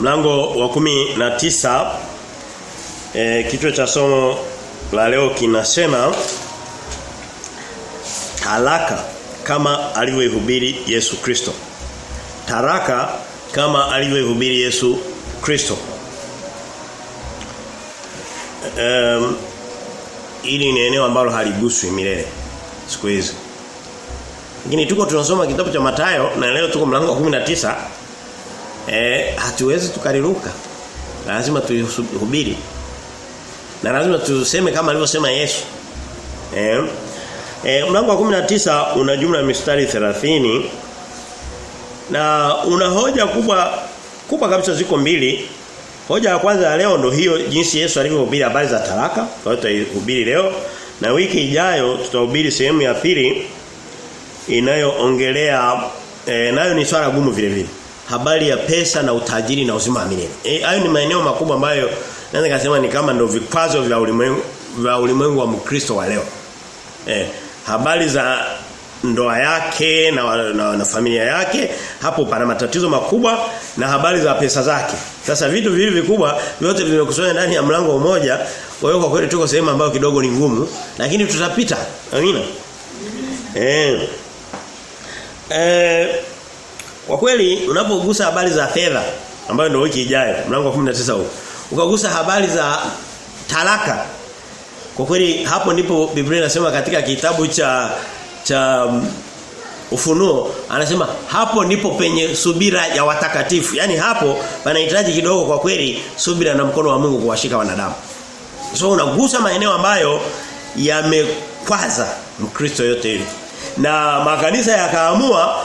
mlango wa kumi na tisa e, kichwa cha somo la leo kinasema talaka kama alivyoihubiri Yesu Kristo. Taraka kama alivyoihubiri Yesu Kristo. Um, ili ni eneo ambalo haliguswi milele siku hizi. Lakini tuko tunasoma kitabu cha Matayo na leo tuko mlango wa 19. Eh hatuwezi tukariruka. Lazima tuihubiri. Na lazima tuseme kama alivyosema Yesu. Eh E, mlango wa 19 una jumla mistari 30 na una hoja kubwa kubwa kabisa ziko mbili. Hoja ya kwanza ya leo ndo hiyo jinsi Yesu alivyohubiri habari za talaka. Kwa hiyo tutahubiri leo na wiki ijayo tutahubiri sehemu ya pili inayoongelea e, nayo ni swala gumu vile vile. Habari ya pesa na utajiri na uzima wa milele. E, hayo ni maeneo makubwa ambayo naweza kusema ni kama ndio vikwazo vya ulimwengu vya ulimwengu wa Mkristo wa leo. E, habari za ndoa yake na, na, na familia yake hapo pana matatizo makubwa na habari za pesa zake. Sasa vitu vivi vikubwa vyote vimekusanywa ndani ya mlango mmoja. Kwa hiyo kwa kweli tuko sehemu ambayo kidogo ni ngumu lakini tutapita. Amina. Eh. Eh kwa kweli unapogusa habari za fedha ambayo ndio wiki ijayo mlango wa 19 huu. Ukagusa habari za talaka kwa kweli hapo ndipo Biblia inasema katika kitabu cha cha um, Ufunuo anasema hapo ndipo penye subira ya watakatifu. Yaani hapo panahitaji kidogo kwa kweli subira na mkono wa Mungu kuwashika wanadamu. So unagusa maeneo ambayo yamekwaza Mkristo yote ile. Na makanisa yakaamua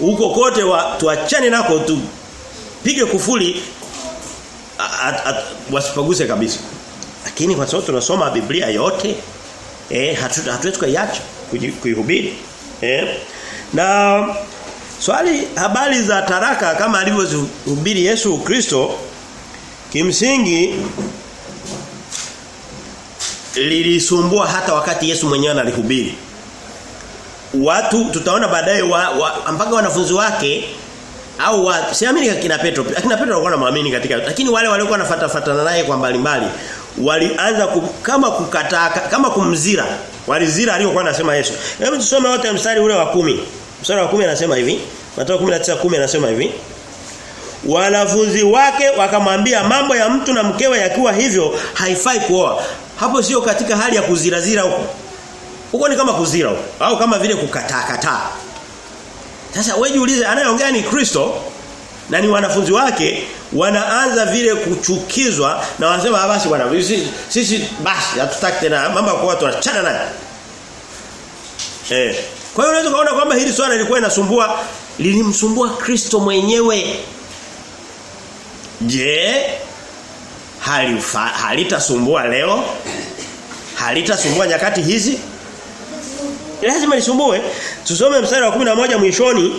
huko kote wa, tuachane nako tu pige kufuli wasipaguse kabisa. Lakini kwa sababu tunasoma Biblia yote eh hatuwezi kuiacha kuihubiri. Eh? Na swali habari za taraka kama alivyozihubiri Yesu Kristo kimsingi lilisumbua hata wakati Yesu mwenyewe alihubiri. Watu tutaona baadaye wa, wa, mpaka wanafunzi wake au wa, siamini kina Petro. Akina Petro alikuwa anaamini katika lakini wale waliokuwa wanafuata fatana naye kwa mbalimbali mbali walianza kum, kama kukataa kama kumzira walizira aliyokuwa anasema Yesu. Hebu tusome wote mstari ule wa kumi. Mstari wa kumi anasema hivi Mathayo 19:10 anasema hivi. Wanafunzi wake wakamwambia mambo ya mtu na mkewe yakiwa hivyo haifai kuoa. Hapo sio katika hali ya kuzirazira huko huko ni kama kuzira au kama vile kukataa kataa sasa wewe jiulize anayeongea ni Kristo na ni wanafunzi wake wanaanza vile kuchukizwa na wanasema basi bwana sisi, sisi basi hatutaki tena mambo ya kwa tunachana naye. Eh. Kwa hiyo unaweza kuona kwamba hili swala lilikuwa linasumbua lilimsumbua Kristo mwenyewe. Je, halitasumbua leo? Halitasumbua nyakati hizi? Lazima nisumbue. Tusome mstari wa 11 mwishoni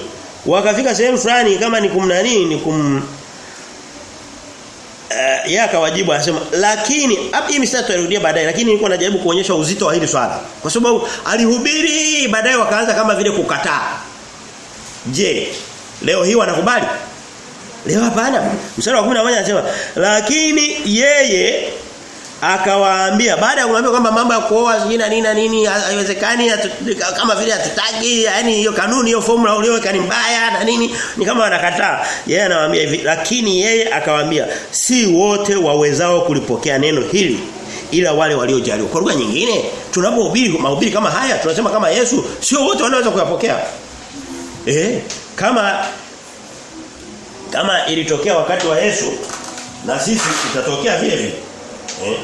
wakafika sehemu fulani kama ni kumnani ni kum uh, yeye akawajibu anasema lakini hapa hii mstari tutarudia baadaye lakini nilikuwa najaribu kuonyesha uzito wa hili swala. Kwa sababu alihubiri baadaye wakaanza kama vile kukataa. Je leo hii wanakubali? Leo hapana. Mstari wa 11 anasema lakini yeye akawaambia baada ya kumwambia kwamba mambo ya kuoa sijui na nini na nini haiwezekani kama vile hatutaki yani hiyo kanuni hiyo formula uliyoweka ni mbaya na nini ni kama wanakataa. Yeye yeah, anawaambia hivi lakini yeye akawaambia si wote wawezao kulipokea neno hili ila wale waliojaliwa. Kwa lugha nyingine tunapohubiri mahubiri kama haya tunasema kama Yesu sio wote wanaweza kuyapokea. Eh kama kama ilitokea wakati wa Yesu na sisi itatokea vile vile. Eh?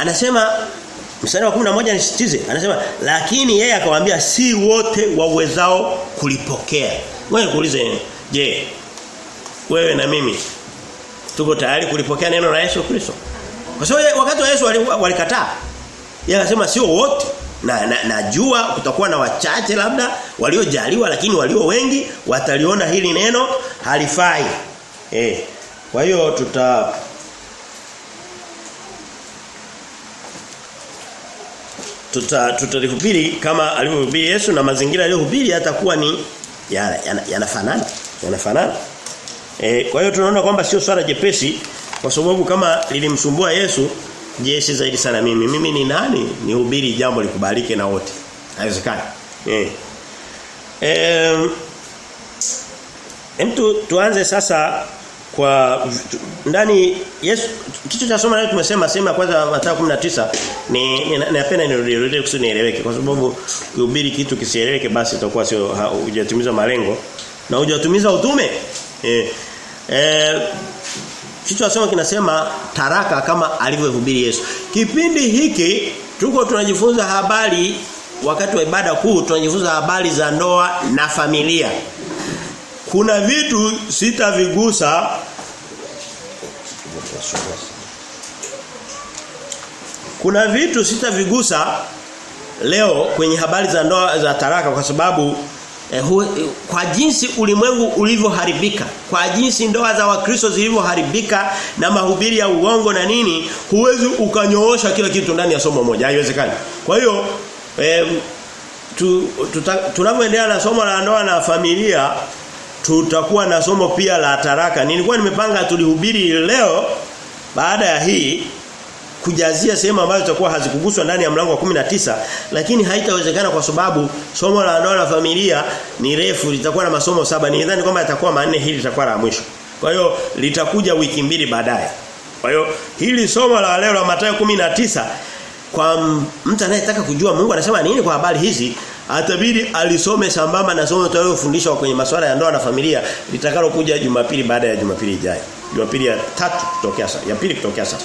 Anasema mstari wa 11 nisitize anasema lakini yeye akawaambia si wote wawezao kulipokea. Wewe kuulize je wewe na mimi tuko tayari kulipokea neno la Yesu Kristo? Kwa sababu wakati wa Yesu walikataa. Yeye anasema sio wote na, na najua kutakuwa na wachache labda waliojaliwa lakini walio wengi wataliona hili neno halifai. Eh kwa hiyo tuta tuta tutalihubiri kama alivyohubiri Yesu na mazingira aliyohubiri yatakuwa ni yanafanana. Yana, yana Yanafanana. E, kwa hiyo tunaona kwamba sio swala jepesi kwa sababu kama lilimsumbua Yesu jesi zaidi sana mimi mimi ni nani nihubiri jambo likubalike na wote haiwezekani eh e, mtu tuanze sasa kwa ndani Yesu kitu cha somo leo tumesema sema kwanza Mathayo 19 ni napenda nirudie kusudi nieleweke kwa sababu kuhubiri kitu kisieleweke basi itakuwa sio hujatimiza malengo na hujatimiza utume eh eh kitu somo kinasema taraka kama alivyohubiri Yesu. Kipindi hiki tuko tunajifunza habari wakati wa ibada kuu tunajifunza habari za ndoa na familia. Kuna vitu sitavigusa Kuna vitu sitavigusa leo kwenye habari za ndoa za taraka kwa sababu eh, hu, kwa jinsi ulimwengu ulivyoharibika kwa jinsi ndoa za wakristo zilivyoharibika na mahubiri ya uongo na nini huwezi ukanyoosha kila kitu ndani ya somo moja haiwezekani. Kwa hiyo eh, tu, tunapoendelea na somo la ndoa na familia tutakuwa na somo pia la taraka nilikuwa nimepanga tulihubiri leo baada ya hii kujazia sehemu ambazo zitakuwa hazikuguswa ndani ya mlango wa 19 lakini haitawezekana kwa sababu somo la ndoa na familia ni refu litakuwa na masomo saba. Nidhani kwamba yatakuwa manne hili litakuwa la mwisho. Kwa hiyo litakuja wiki mbili baadaye. Kwa hiyo hili somo la leo la Mathayo 19 kwa mtu anayetaka kujua Mungu anasema nini kwa habari hizi atabidi alisome sambamba na somo tutalofundishwa kwenye masuala ya ndoa na familia litakalokuja Jumapili baada ya Jumapili ijayo Jumapili ya tatu kutokea sasa ya pili kutokea sasa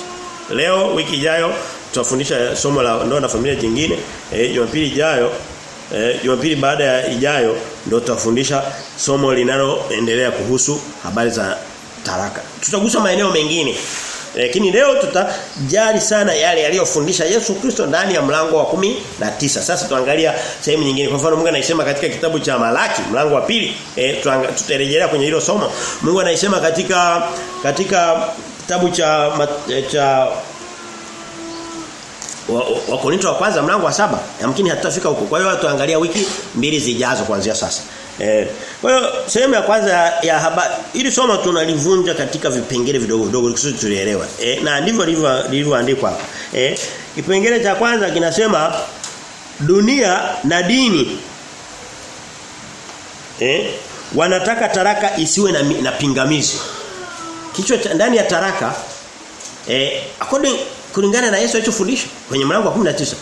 Leo wiki ijayo tutafundisha somo la ndoa na familia jingine. Eh Jumapili ijayo eh Jumapili baada ya ijayo ndio tutafundisha somo linaloendelea kuhusu habari za taraka. Tutagusa maeneo mengine. Lakini leo tutajali sana yale aliyofundisha Yesu Kristo ndani ya mlango wa kumi na tisa. Sasa tuangalia sehemu nyingine. Kwa mfano Mungu anaisema katika kitabu cha Malaki mlango wa pili. E, tutarejelea kwenye hilo somo. Mungu anaisema katika katika kitabu cha cha wa wa, wa kwanza mlango wa saba yamkini hatutafika huko kwa hiyo tuangalia wiki mbili zijazo kuanzia sasa eh kwa hiyo sehemu ya kwanza ya habari ili somo tunalivunja katika vipengele vidogo vidogo kusudi tulielewa. Eh na ndivyo lilivyoandikwa eh kipengele cha kwanza kinasema dunia na dini. Eh wanataka taraka isiwe na, na pingamizi. Kichwa ndani ya taraka eh according kulingana na Yesu alichofundisha kwenye mlango wa 19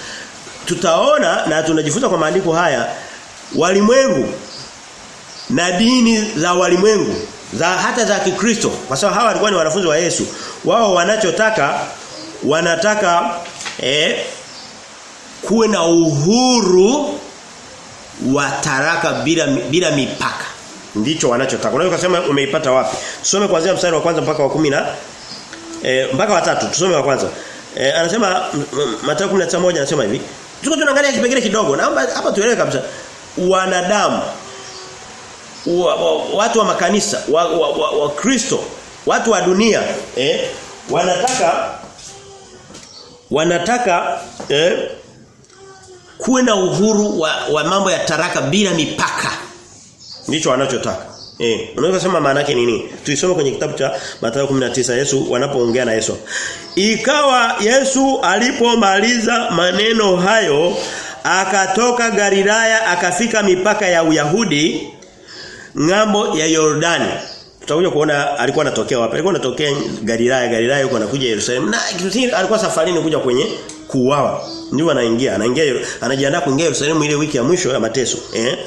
tutaona na tunajifunza kwa maandiko haya walimwengu na dini za walimwengu za hata za Kikristo kwa sababu hawa walikuwa ni wanafunzi wa Yesu wao wanachotaka wanataka eh kuwe na uhuru wa taraka bila bila mipaka ndicho wanachotaka. Unaweza kusema umeipata wapi? Tusome kuanzia mstari wa kwanza mpaka wa kumi na eh, mpaka wa tatu. Tusome wa kwanza. eh, anasema Mathayo 19:1 anasema hivi. Tuko tunaangalia kipengele kidogo. Naomba hapa tuelewe kabisa. Wanadamu wa, wa, watu wa makanisa, wa, wa, wa, wa Kristo, watu wa dunia, eh, wanataka wanataka eh, kuwe na uhuru wa, wa mambo ya taraka bila mipaka. Ndicho wanachotaka. Eh, unaweza sema maana yake nini? Tuisome kwenye kitabu cha Mathayo 19 Yesu wanapoongea na Yesu. Ikawa Yesu alipomaliza maneno hayo akatoka Galilaya akafika mipaka ya Uyahudi ng'ambo ya Yordani. Tutakuja kuona alikuwa anatokea wapi? Alikuwa anatokea Galilaya, Galilaya yuko anakuja Yerusalemu. Na alikuwa safarini kuja kwenye kuuawa. Ndio anaingia, anaingia anajiandaa kuingia Yerusalemu ile wiki ya mwisho ya mateso, eh?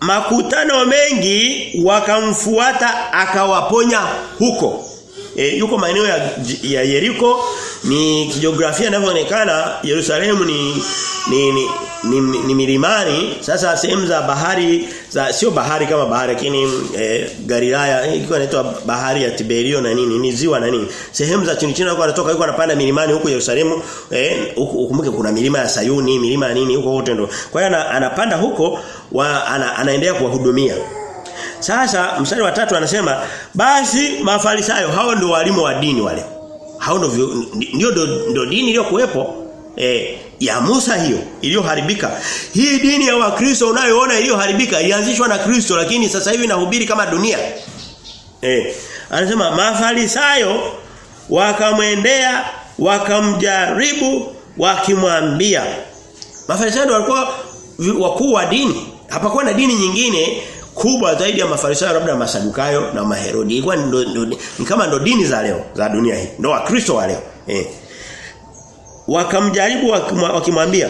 Makutano mengi wakamfuata akawaponya huko. E, yuko maeneo ya, ya Yeriko ni kijiografia inavyoonekana Yerusalemu ni ni, ni ni, ni, ni milimani. Sasa sehemu za bahari za sio bahari kama bahari lakini e, Galilaya ilikuwa inaitwa bahari ya Tiberio na nini ni ziwa na nini. Sehemu za chini chini walikuwa wanatoka yuko anapanda milimani huko Yerusalemu eh ukumbuke kuna milima ya Sayuni milima ya nini huko wote ndo. Kwa hiyo anapanda huko wa, ana, anaendelea kuwahudumia. Sasa mstari wa tatu anasema basi mafarisayo hao ndio walimu wa dini wale hao ndio ndio dini iliyokuwepo eh, ya Musa hiyo iliyoharibika. Hii dini ya Wakristo unayoona iliyoharibika ilianzishwa na Kristo lakini sasa hivi inahubiri kama dunia. Eh, anasema Mafarisayo wakamwendea wakamjaribu wakimwambia Mafarisayo walikuwa wakuu wa dini. Hapakuwa na dini nyingine kubwa zaidi ya Mafarisayo labda Masadukayo na Maherodi. Ilikuwa ni kama ndo dini za leo za dunia hii. Ndo Wakristo wa leo. Eh. Wakamjaribu wakimwambia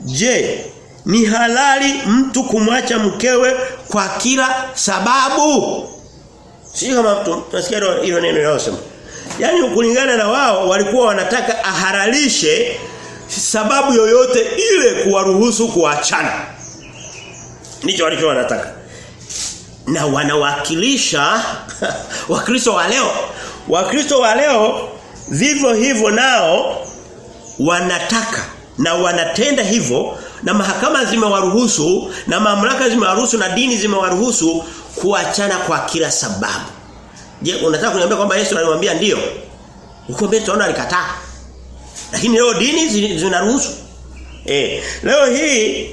Je, ni halali mtu kumwacha mkewe kwa kila sababu? si kama mtu tunasikia hilo neno linalosema. yani kulingana na wao walikuwa wanataka aharalishe sababu yoyote ile kuwaruhusu kuachana. Ndicho walicho wanataka. Na wanawakilisha Wakristo wa leo. Wakristo wa leo vivyo hivyo nao wanataka na wanatenda hivyo na mahakama zimewaruhusu na mamlaka zimewaruhusu na dini zimewaruhusu kuachana kwa kila sababu. Je, unataka kuniambia kwamba Yesu alimwambia ndio? Ukwambia tunaona alikataa. Lakini leo dini zinaruhusu. Eh, leo hii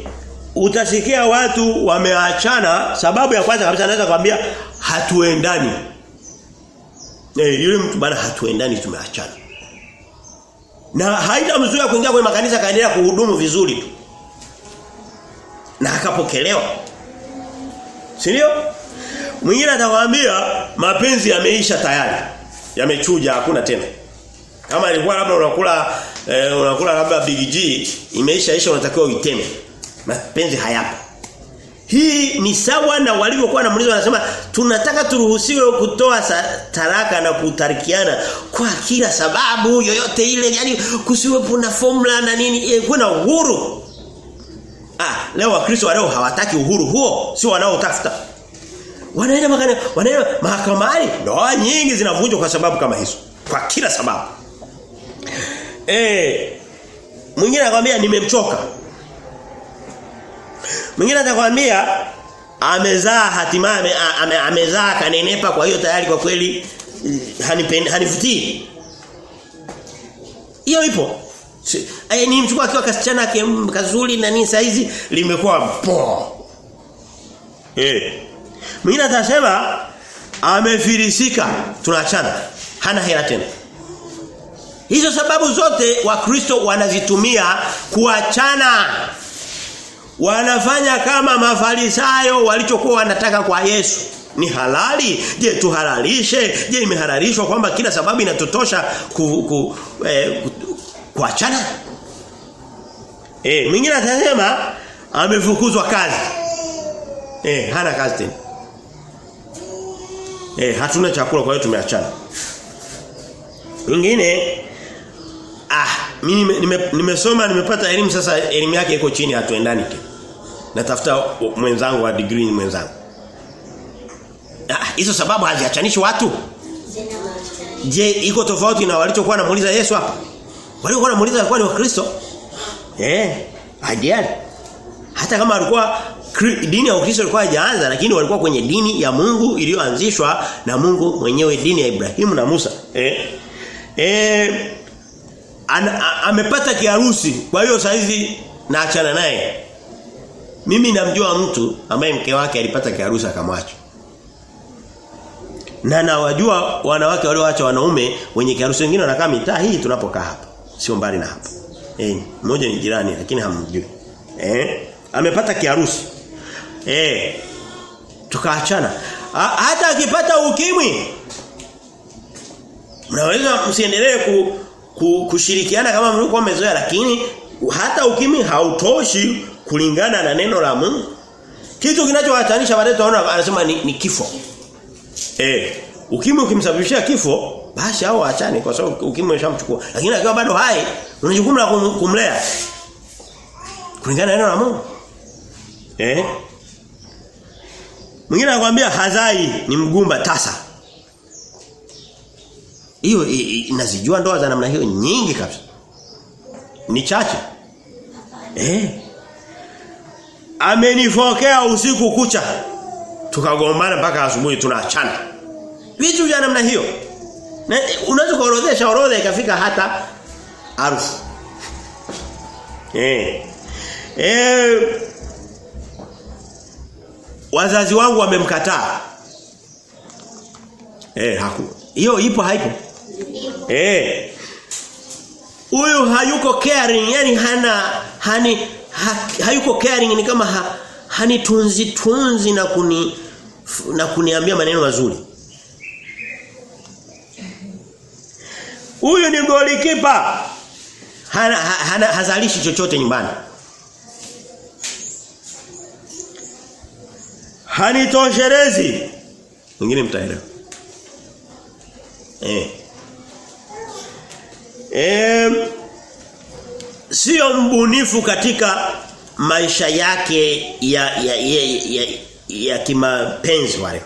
utasikia watu wameachana sababu ya kwanza kabisa anaweza kwambia hatuendani. Eh, yule mtu bana hatuendani tumeachana. Na haitamzuia kuingia kwenye makanisa kaendelea kuhudumu vizuri tu. Na akapokelewa. Si ndio? Mwingine atakwambia mapenzi yameisha tayari. Yamechuja hakuna tena. Kama ilikuwa labda unakula eh, unakula labda Big G imeisha isha unatakiwa uiteme. Mapenzi hayapo. Hii ni sawa na walivyokuwa wanamuuliza wanasema tunataka turuhusiwe kutoa taraka na kutarikiana kwa kila sababu yoyote ile yani kusiwepo na formula na nini e, kuna uhuru. Ah, leo wakristo wa leo hawataki uhuru huo, sio wanaotafuta. Wanaenda makana, wanaenda mahakamani, ndoa nyingi zinavunjwa kwa sababu kama hizo. Kwa kila sababu. Eh mwingine anakuambia nimemchoka. Mwingine atakwambia amezaa hatimaye ame, amezaa kanenepa kwa hiyo tayari kwa kweli hanipeni hanivutii. Hiyo ipo. Si, eh ni mchukua akiwa kasichana kazuri na nini saizi limekuwa po. Eh. Mwingine atasema amefilisika tunaachana. Hana hela tena. Hizo sababu zote wakristo wanazitumia kuachana. Wanafanya kama mafarisayo walichokuwa wanataka kwa Yesu. Ni halali? Je, tuhalalishe? Je, imehalalishwa kwamba kila sababu inatotosha ku, ku, eh, ku, kuachana? Eh, mwingine atasema amefukuzwa kazi. Eh, hana kazi tena. Eh, hatuna chakula kwa hiyo tumeachana. Mwingine ah mimi nimesoma nime nimepata elimu sasa elimu yake iko chini hatuendani tu. Natafuta mwenzangu wa degree mwenzangu. Ah hizo sababu haziachanishi watu. Je, iko tofauti na walichokuwa namuuliza Yesu hapa? Waliokuwa namuuliza walikuwa ni Wakristo. Eh, ideal. Hata kama alikuwa dini ya Ukristo ilikuwa haijaanza lakini walikuwa kwenye dini ya Mungu iliyoanzishwa na Mungu mwenyewe dini ya Ibrahimu na Musa. Eh eh amepata kiharusi kwa hiyo saizi naachana naye mimi namjua mtu ambaye mke wake alipata kiharusi akamwacha. Na nawajua wanawake walioacha wanaume wenye kiharusi wengine wanakaa mitaa hii tunapokaa hapa. Sio mbali na hapa. Eh mmoja ni jirani lakini hamjui. Eh amepata kiharusi. Eh tukaachana. Hata akipata ukimwi mnaweza msiendelee ku kushirikiana kama mlikuwa mmezoea lakini hata ukimi hautoshi kulingana na neno la Mungu. Kitu kinachowatanisha baadaye tunaona anasema ni, ni kifo. Eh, ukimwi ukimsababishia kifo basi hao waachane kwa sababu ukimwi umeshamchukua. Lakini akiwa bado hai una jukumu la kum, kumlea. Kulingana na neno la Mungu. Eh? Mwingine anakuambia hazai ni mgumba tasa. Hiyo inazijua ndoa za namna hiyo nyingi kabisa. Ni chache. Eh. Amenifokea usiku kucha. Tukagombana mpaka asubuhi tunaachana. Vitu vya namna hiyo. Na unaweza kuorodhesha orodha ikafika hata harufu. Eh. Eh wazazi wangu wamemkataa. Eh haku. Hiyo ipo haipo? Eh. Huyu hayuko caring, yani hana hani ha, hayuko caring ni kama ha, hanitunzi tunzi na kuni na kuniambia maneno mazuri. Huyu ni golikipa. Hana, hana hazalishi chochote nyumbani. Hanitosherezi. Mwingine mtaelewa. Eh. Eh sio mbunifu katika maisha yake ya ya ya, ya, ya kimapenzi wale.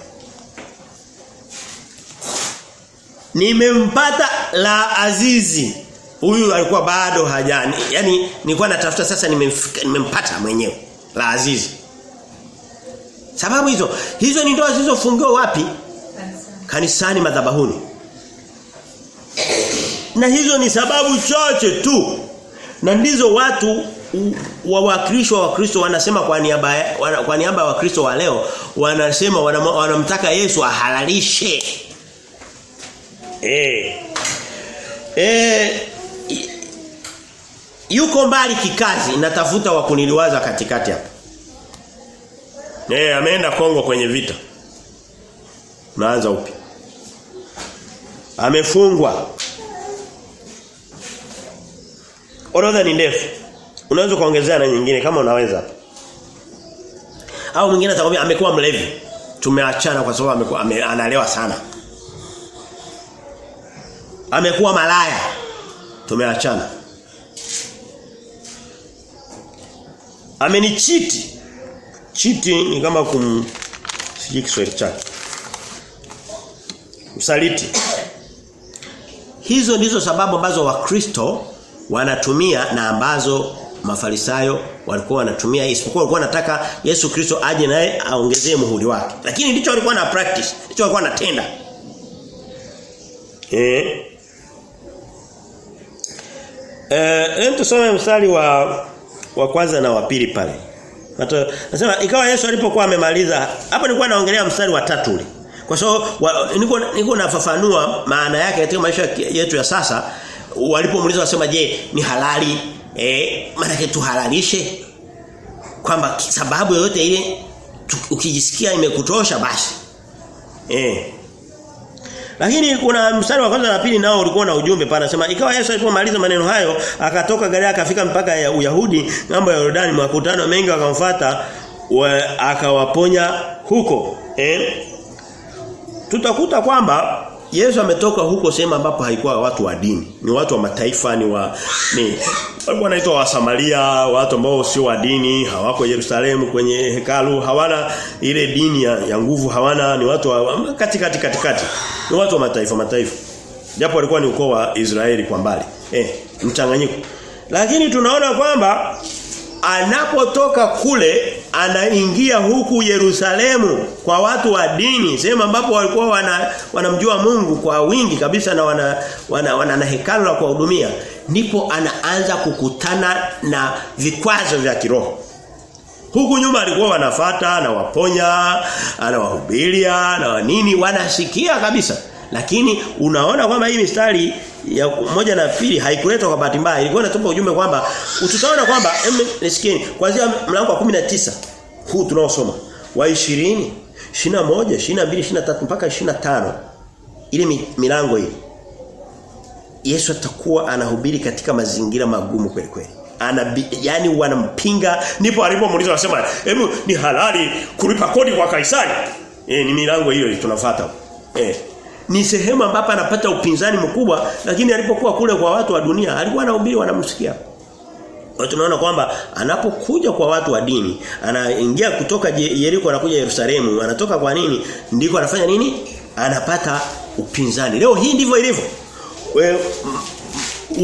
Nimempata la azizi. Huyu alikuwa bado hajani. Yaani nilikuwa natafuta sasa nimempata mwenyewe la azizi. Sababu hizo, hizo ni ndoa zilizofungiwa wapi? Kanisani, Kanisani madhabahuni. Na hizo ni sababu chache tu. Na ndizo watu wa wakristo wa Kristo wanasema kwa niaba wana, kwa niaba ya wakristo wa leo wanasema wanamtaka Yesu ahalalishe. Eh. Eh yuko mbali kikazi natafuta wa kuniliwaza katikati hapa. Eh ameenda Kongo kwenye vita. Naanza upi? Amefungwa. Orodha ni ndefu. Unaweza kuongezea na nyingine kama unaweza. Au mwingine atakwambia amekuwa mlevi. Tumeachana kwa sababu amekuwa ame, analewa sana. Amekuwa malaya. Tumeachana. Amenichiti. Chiti ni kama kum sijui Kiswahili chake. Usaliti. Hizo ndizo sababu ambazo Wakristo wanatumia na ambazo Mafarisayo walikuwa wanatumia isipokuwa walikuwa wanataka Yesu Kristo aje naye aongezee muhuri wake. Lakini ndicho walikuwa na practice, ndicho walikuwa wanatenda. Eh. Eh, tusome mstari wa wa kwanza na wa pili pale. Hata nasema ikawa Yesu alipokuwa amemaliza, hapo nilikuwa naongelea mstari wa tatu ule. Kwa sababu so, niko niko nafafanua maana yake katika maisha yetu ya sasa walipomuuliza wasema je, ni halali eh maana tuhalalishe kwamba sababu yoyote ile ukijisikia imekutosha basi. Eh. Lakini kuna mstari wa kwanza na pili nao ulikuwa na ujumbe pana sema ikawa Yesu alipomaliza maneno hayo akatoka Galilaya akafika mpaka ya Uyahudi ng'ambo ya Yordani makutano mengi wakamfuata wa, akawaponya huko eh tutakuta kwamba Yesu ametoka huko sehemu ambapo haikuwa watu wa dini. Ni watu wa mataifa, ni wa ni walikuwa wanaitwa wa Samaria, watu ambao sio wa dini, hawako Yerusalemu kwenye hekalu, hawana ile dini ya, ya nguvu, hawana ni watu wa katikati katikati. Ni watu wa mataifa mataifa. Japo walikuwa ni ukoo wa Israeli kwa mbali. Eh, mchanganyiko. Lakini tunaona kwamba anapotoka kule anaingia huku Yerusalemu kwa watu wa dini sehemu ambapo walikuwa wana, wanamjua Mungu kwa wingi kabisa na wana wana, wana na hekalu la kuhudumia ndipo anaanza kukutana na vikwazo vya kiroho. Huku nyuma alikuwa wanafata anawaponya, anawahubiria na wanini wanasikia kabisa lakini unaona kwamba hii mistari ya moja na pili haikuletwa kwa bahati mbaya. Ilikuwa inatupa ujumbe kwamba tutaona kwamba nisikieni kuanzia mlango wa 19 huu tunaosoma wa 20 21 22 23 mpaka 25 ile milango hii. Yesu atakuwa anahubiri katika mazingira magumu kweli kweli. Ana yani wanampinga ndipo alipomuuliza wasema hebu ni halali kulipa kodi kwa Kaisari? Eh ni milango hiyo tunafuata. Eh ni sehemu ambapo anapata upinzani mkubwa lakini alipokuwa kule kwa watu wa dunia alikuwa anahubiri wanamsikia. Kwa tunaona kwamba anapokuja kwa watu wa dini anaingia kutoka Yeriko anakuja Yerusalemu anatoka kwa nini ndiko anafanya nini? Anapata upinzani. Leo hii ndivyo ilivyo.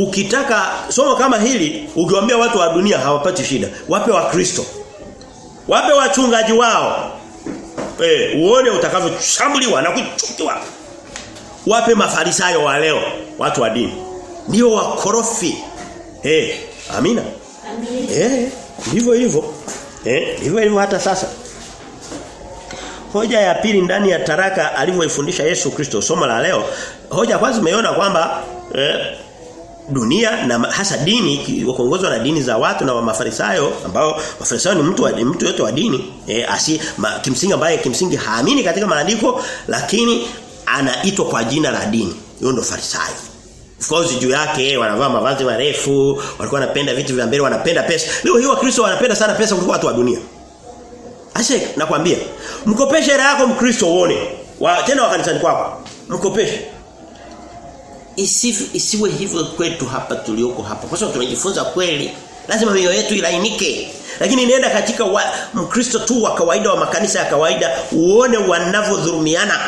Ukitaka somo kama hili ukiwaambia watu wa dunia hawapati shida. Wape wa Kristo wape wachungaji wao. Eh uone utakavyoshambuliwa na kuchukiwa wape mafarisayo wa leo watu wa dini. Ndio wakorofi. Eh amina. Eh, ndivyo hivyo. Eh, ndivyo hivyo hata sasa. Hoja ya pili ndani ya taraka alivyoifundisha Yesu Kristo somo la leo, hoja kwanza umeona kwamba eh, dunia na hasa dini kuongozwa na dini za watu na wa mafarisayo ambao mafarisayo ni mtu wa, mtu yote wa dini eh, asi ma, kimsingi ambaye kimsingi haamini katika maandiko lakini anaitwa kwa jina la dini. Huyo ndo farisayo. Of course juu yake wanavaa mavazi marefu, walikuwa wanapenda vitu vya mbele, wanapenda pesa. Leo hii wakristo wanapenda sana pesa kuliko watu wa dunia. Ashe nakwambia, mkopeshe hela yako mkristo uone. Wa, tena wakanisani kwako. Mkopeshe. Isifu, isiwe hivyo kwetu hapa tulioko hapa. Kwa sababu tunajifunza kweli. Lazima mioyo yetu ilainike. Lakini nenda katika mkristo tu wa kawaida wa makanisa ya kawaida uone wanavyodhulumiana.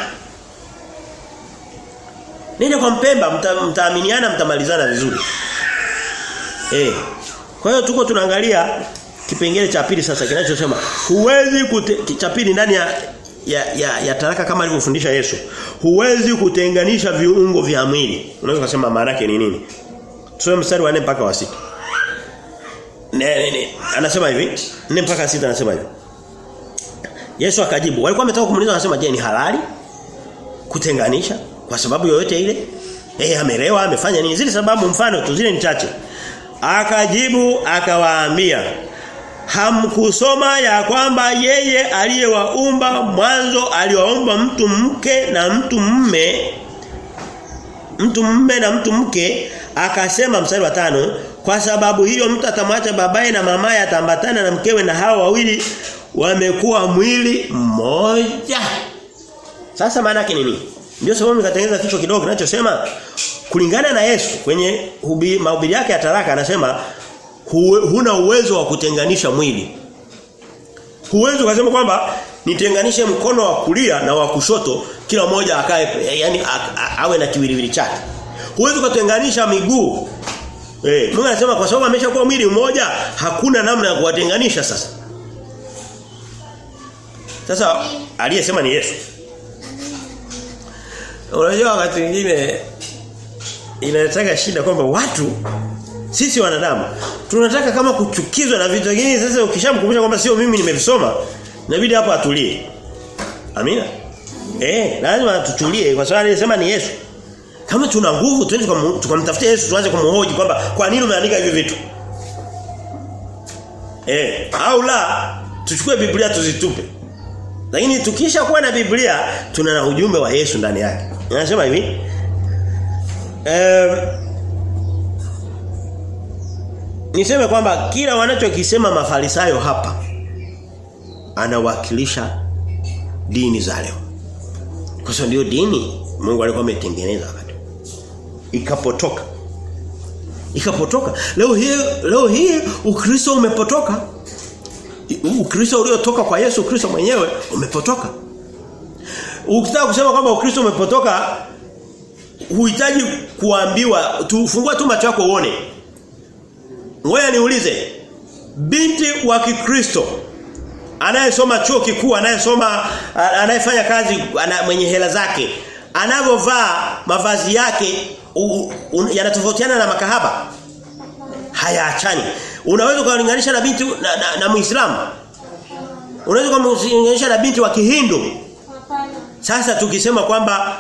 Nenda kwa mpemba mta, mtaaminiana mtamalizana vizuri. Eh. Kwa hiyo tuko tunaangalia kipengele cha pili sasa kinachosema huwezi cha pili ndani ya ya, ya, ya taraka kama alivyofundisha Yesu. Huwezi kutenganisha viungo vya mwili. Unaweza kusema maana yake ni nini? Tusome mstari wa 4 mpaka wa 6. Ne, ne, ne. Anasema hivi, 4 mpaka 6 anasema hivi. Yesu akajibu, walikuwa wametaka kumuuliza anasema je, ni halali kutenganisha kwa sababu yoyote ile? Eh amelewa, amefanya nini? Zile sababu mfano tu zile ni chache. Akajibu akawaambia Hamkusoma ya kwamba yeye aliyewaumba mwanzo aliwaumba mtu mke na mtu mme mtu mme na mtu mke akasema mstari wa tano kwa sababu hiyo mtu atamwacha babaye na mamaye atambatana na mkewe na hao wawili wamekuwa mwili mmoja sasa maana yake nini ndio sababu nikatengeneza kichwa kidogo kinachosema kulingana na Yesu kwenye mahubiri yake ya taraka anasema huna uwezo wa kutenganisha mwili. Huwezi ukasema kwamba nitenganishe mkono wa kulia na wa kushoto kila mmoja akae yani awe na kiwiliwili chake. Huwezi kutenganisha miguu. Eh, Mungu anasema kwa sababu ameshakuwa mwili mmoja hakuna namna ya kuwatenganisha sasa. Sasa aliyesema ni Yesu. Unajua wakati mwingine inataka shida kwamba watu sisi wanadamu tunataka kama kuchukizwa na vitu vingine sasa ukishamkumbusha kwamba sio mimi nimevisoma inabidi hapo atulie. Amina. Eh, lazima tutulie kwa sababu alisema ni Yesu. Kama tuna nguvu twende tukamtafutia Yesu tuanze kumhoji kwamba kwa nini umeandika hivi vitu? Eh, au la tuchukue Biblia tuzitupe. Lakini tukisha kuwa na Biblia tuna na ujumbe wa Yesu ndani yake. Anasema hivi. Eh Niseme kwamba kila wanachokisema mafarisayo hapa anawakilisha dini za leo. Kwa sababu ndio dini Mungu alikuwa ametengeneza wakati. Ikapotoka. Ikapotoka. Leo hii leo hii Ukristo umepotoka. Ukristo uliotoka kwa Yesu Kristo mwenyewe umepotoka. Ukitaka kusema kwamba Ukristo umepotoka huhitaji kuambiwa tufungua tu macho yako uone. Ngoja niulize. Binti wa Kikristo anayesoma chuo kikuu, anayesoma anayefanya kazi ana, mwenye hela zake, anavyovaa mavazi yake yanatofautiana na makahaba. Hayaachani. Unaweza kulinganisha na binti na, na, na Muislamu. Unaweza kulinganisha na binti wa Kihindu. Sasa tukisema kwamba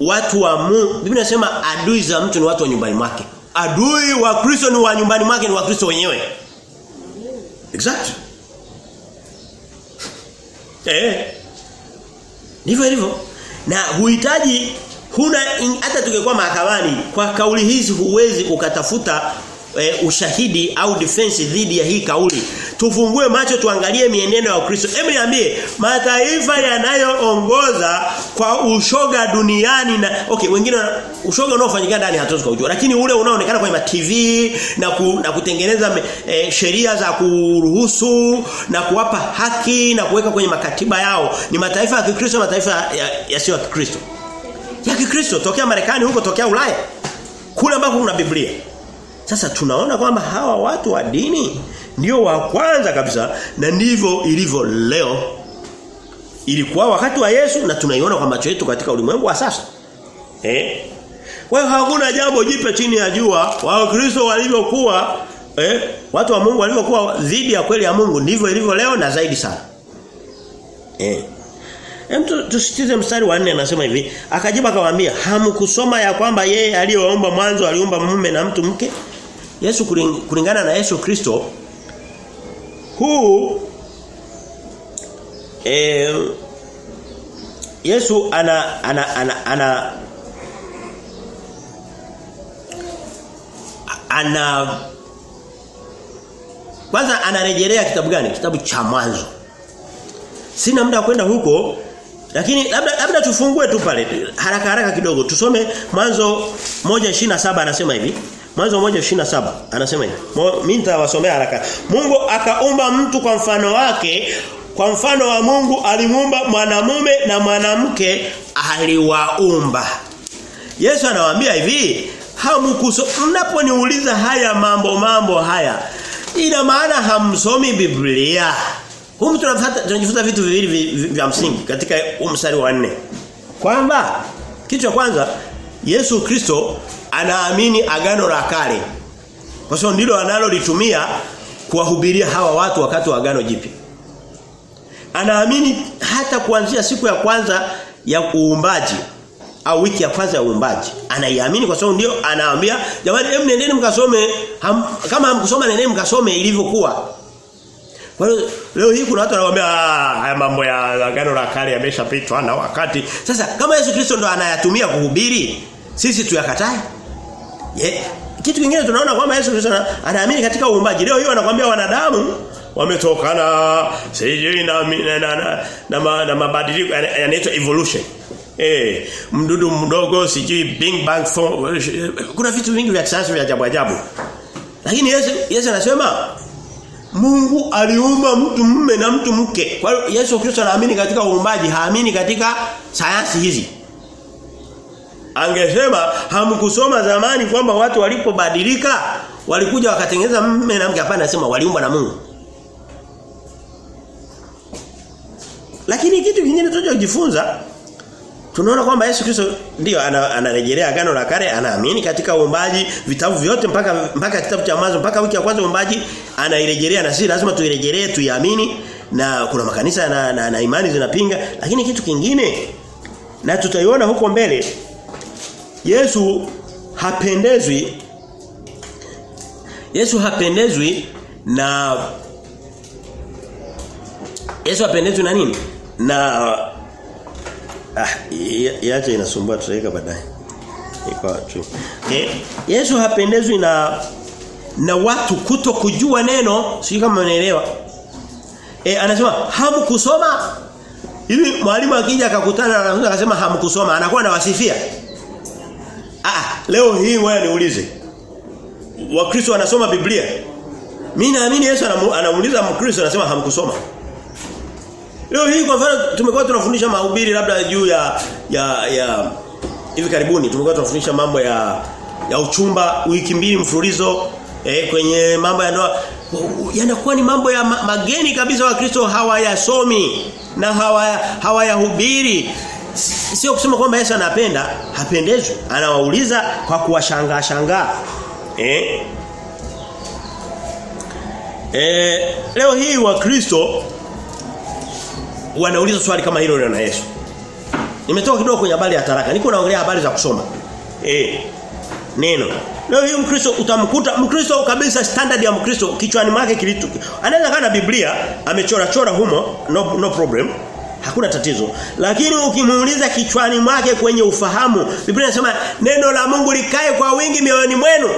watu wa Mungu, Biblia inasema adui za mtu ni watu wa nyumbani mwake. Adui wa Kristo ni wa nyumbani mwake ni wa Kristo wenyewe. Exactly. Eh. Ndivyo hivyo. Na huhitaji huna hata tungekuwa mahakamani kwa kauli hizi huwezi ukatafuta e, ushahidi au defense dhidi ya hii kauli. Tufungue macho tuangalie mienendo ya Ukristo. Hebu niambie mataifa yanayoongoza kwa ushoga duniani na okay wengine ushoga unaofanyika ndani hatuwezi kujua lakini ule unaoonekana kwenye TV na ku, na kutengeneza e, sheria za kuruhusu na kuwapa haki na kuweka kwenye makatiba yao ni mataifa ya Kikristo mataifa yasiyo ya, ya Kikristo. Ya Kikristo tokea Marekani huko tokea Ulaya. Kule ambako kuna Biblia. Sasa tunaona kwamba hawa watu wa dini ndio wa kwanza kabisa na ndivyo ilivyo leo. Ilikuwa wakati wa Yesu na tunaiona kwa macho yetu katika ulimwengu wa sasa. Eh? Hiyo hakuna jambo jipe chini ya jua. Wakristo walivyokuwa eh, watu wa Mungu walivyokuwa dhidi ya kweli ya Mungu ndivyo ilivyo leo na zaidi sana. Eh. Hem tusitize mstari wa 4 anasema hivi, akajibu akawaambia, "Hamkusoma ya kwamba yeye aliyewaumba mwanzo aliumba mume na mtu mke?" Yesu kulingana na Yesu Kristo huu eh Yesu ana ana ana, ana ana kwanza anarejelea kitabu gani? Kitabu cha mwanzo. Sina muda kwenda huko lakini labda labda tufungue tu pale haraka haraka kidogo. Tusome mwanzo 1:27 anasema hivi. Mwanzo 1:27 anasema hivi. Mimi nitawasomea haraka. Mungu akaumba mtu kwa mfano wake kwa mfano wa Mungu alimuumba mwanamume na mwanamke aliwaumba. Yesu anawaambia hivi, hamkuso mnaponiuliza haya mambo mambo haya ina maana hamsomi Biblia. Humu tunajifunza vitu viwili vya msingi katika mstari wa 4. Kwamba kitu cha kwanza Yesu Kristo anaamini agano la kale. Kwa sababu ndilo analolitumia kuwahubiria hawa watu wakati wa agano jipya. Anaamini hata kuanzia siku ya kwanza ya uumbaji au wiki ya kwanza ya uumbaji. Anaiamini kwa sababu ndio anaambia jamani hebu nendeni mkasome ham, kama hamkusoma nendeni mkasome ilivyokuwa. Kwa hiyo leo hii kuna watu wanawaambia haya mambo ya agano la kale yameshapitwa na wakati. Sasa kama Yesu Kristo ndo anayatumia kuhubiri, sisi tuyakatae? Yeah. Kitu kingine tunaona kwamba Yesu Kristo anaamini katika uumbaji. Leo hiyo anakuambia wanadamu wametokana sijui na na na, na, na, na mabadiliko yanaitwa evolution. Eh, mdudu mdogo sijui big bang kuna vitu vingi vya kisayansi vya ajabu ajabu. Lakini Yesu Yesu anasema Mungu aliumba mtu mume na mtu mke. Kwa hiyo Yesu Kristo anaamini katika uumbaji, haamini katika sayansi hizi. Angesema hamkusoma zamani kwamba watu walipobadilika walikuja wakatengeneza mume na mke hapana anasema waliumbwa na Mungu. Lakini kitu kingine tunachojifunza tunaona kwamba Yesu Kristo ndio anarejelea ana agano la kale anaamini katika uumbaji vitabu vyote mpaka mpaka kitabu cha mwanzo mpaka wiki ya kwanza uumbaji anairejelea na sisi lazima tuirejelee tuiamini na kuna makanisa na, na, na imani zinapinga lakini kitu kingine na tutaiona huko mbele Yesu hapendezwi Yesu hapendezwi na Yesu hapendezwi na nini? Na ah iache inasumbua tutaweka baadaye. Iko tu. Eh, Yesu hapendezwi na na watu kuto kujua neno, sio kama unaelewa. Eh anasema hamkusoma Hivi mwalimu akija akakutana na wanafunzi akasema hamkusoma, anakuwa anawasifia. Leo hii wewe niulize. Wakristo wanasoma Biblia. Mimi naamini Yesu anamuuliza Mkristo anasema hamkusoma. Leo hii kwa mfano tumekuwa tunafundisha mahubiri labda juu ya ya ya hivi karibuni tumekuwa tunafundisha mambo ya ya uchumba wiki mbili mfululizo eh, kwenye mambo ya ndoa yanakuwa ni mambo ya ma, mageni kabisa wakristo hawayasomi na hawaya hawayahubiri sio kusema kwamba Yesu anapenda hapendezwi anawauliza kwa kuwashangaa shangaa eh Eh, leo hii wa Kristo wanauliza swali kama hilo na Yesu. Nimetoka kidogo kwenye habari ya taraka. Niko naongelea habari za kusoma. Eh. Neno. Leo hii Mkristo utamkuta Mkristo kabisa standard ya Mkristo kichwani mwake kilitu. Anaweza kana Biblia amechora chora humo no, no problem. Hakuna tatizo. Lakini ukimuuliza kichwani mwake kwenye ufahamu, Biblia inasema neno la Mungu likae kwa wingi mioyoni mwenu.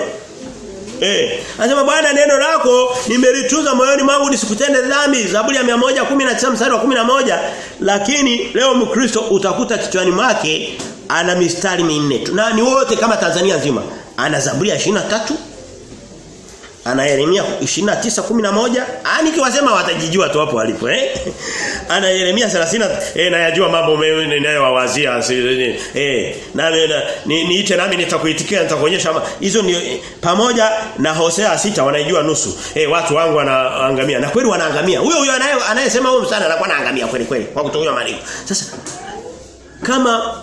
Eh, anasema Bwana neno lako nimelituza moyoni mwangu nisikutende dhambi. Zaburi ya 119 mstari wa 11. Lakini leo Mkristo utakuta kichwani mwake ana mistari minne. tu. Na ni wote kama Tanzania nzima. Ana Zaburi ya 23 ana Yeremia 29:11 ani kiwasema watajijua tu hapo walipo eh? Ana Yeremia 30 eh nayajua mambo ninayowawazia eh. Na niite nami nitakuitikia nitakuonyesha hizo ni eh, pamoja na Hosea sita wanaijua nusu. Eh watu wangu wanaangamia. Na kweli wanaangamia. Huyo huyo anayesema huyo msana anakuwa anaangamia kweli kweli kwa kutokuwa maandiko. Sasa kama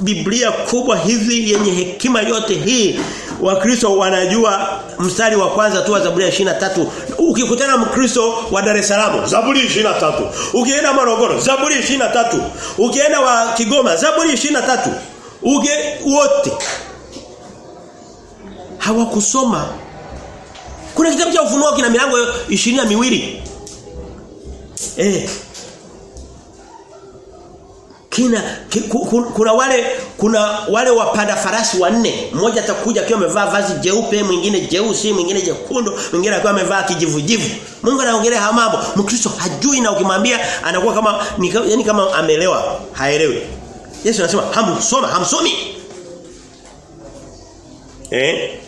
Biblia kubwa hizi yenye hekima yote hii Wakristo wanajua mstari wa kwanza tu wa Zaburi ya 23. Ukikutana Mkristo wa Dar es Salaam, Zaburi 23. Ukienda Morogoro, Zaburi 23. Ukienda wa Kigoma, Zaburi 23. Uge wote hawakusoma. Kuna kitabu cha ufunuo kina milango 20 miwili. Eh, kina ki, ku, kuna wale kuna wale wapanda farasi wanne. Mmoja atakuja akiwa amevaa vazi jeupe mwingine jeusi mwingine jekundu mwingine akiwa amevaa kijivujivu. Mungu anaongelea haya mambo. Mkristo hajui na ukimwambia anakuwa kama ni, yani kama amelewa haelewi. Yesu anasema hamsoma hamsomi. Eh?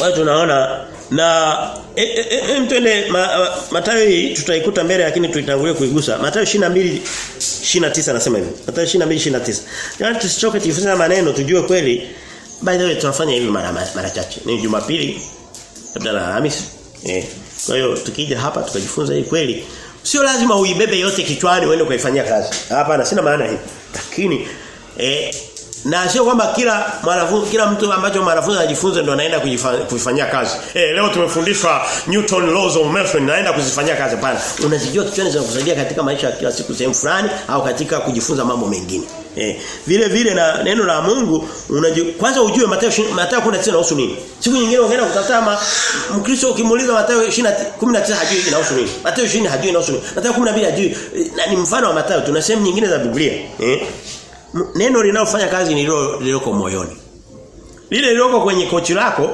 Watu tunaona na e, e, e, mtende ma, ma, Mathayo hii tutaikuta mbele lakini tuitangulie kuigusa. Mathayo 22 29 anasema hivi. Mathayo 22 29. Yaani tusichoke tujifunze maneno tujue kweli. By the way tunafanya hivi mara mara chache. Ni Jumapili labda na Alhamisi. Eh. Kwa hiyo tukija hapa tukajifunza hii kweli. Sio lazima uibebe yote kichwani uende kuifanyia kazi. Hapana sina maana hii. Lakini eh na sio kwamba kila mwanafunzi kila mtu ambacho mwanafunzi anajifunza ndo anaenda kujifanyia kazi. Eh leo tumefundishwa Newton laws of motion naenda kuzifanyia kazi pana. Unazijua kichwani zinakusaidia katika maisha ya kila siku sehemu fulani au katika kujifunza mambo mengine. Eh vile vile na neno la Mungu unaji kwanza ujue Mathayo Mathayo 19 inahusu nini. Siku nyingine ungeenda kutafuta Mkristo ukimuuliza Mathayo 19 hajui inahusu nini. Mathayo 20 hajui inahusu nini. Mathayo 12 hajui na ni mfano wa Mathayo tuna sehemu nyingine za Biblia. Eh neno linalofanya kazi ni lilo liloko moyoni. Lile liloko kwenye kochi lako,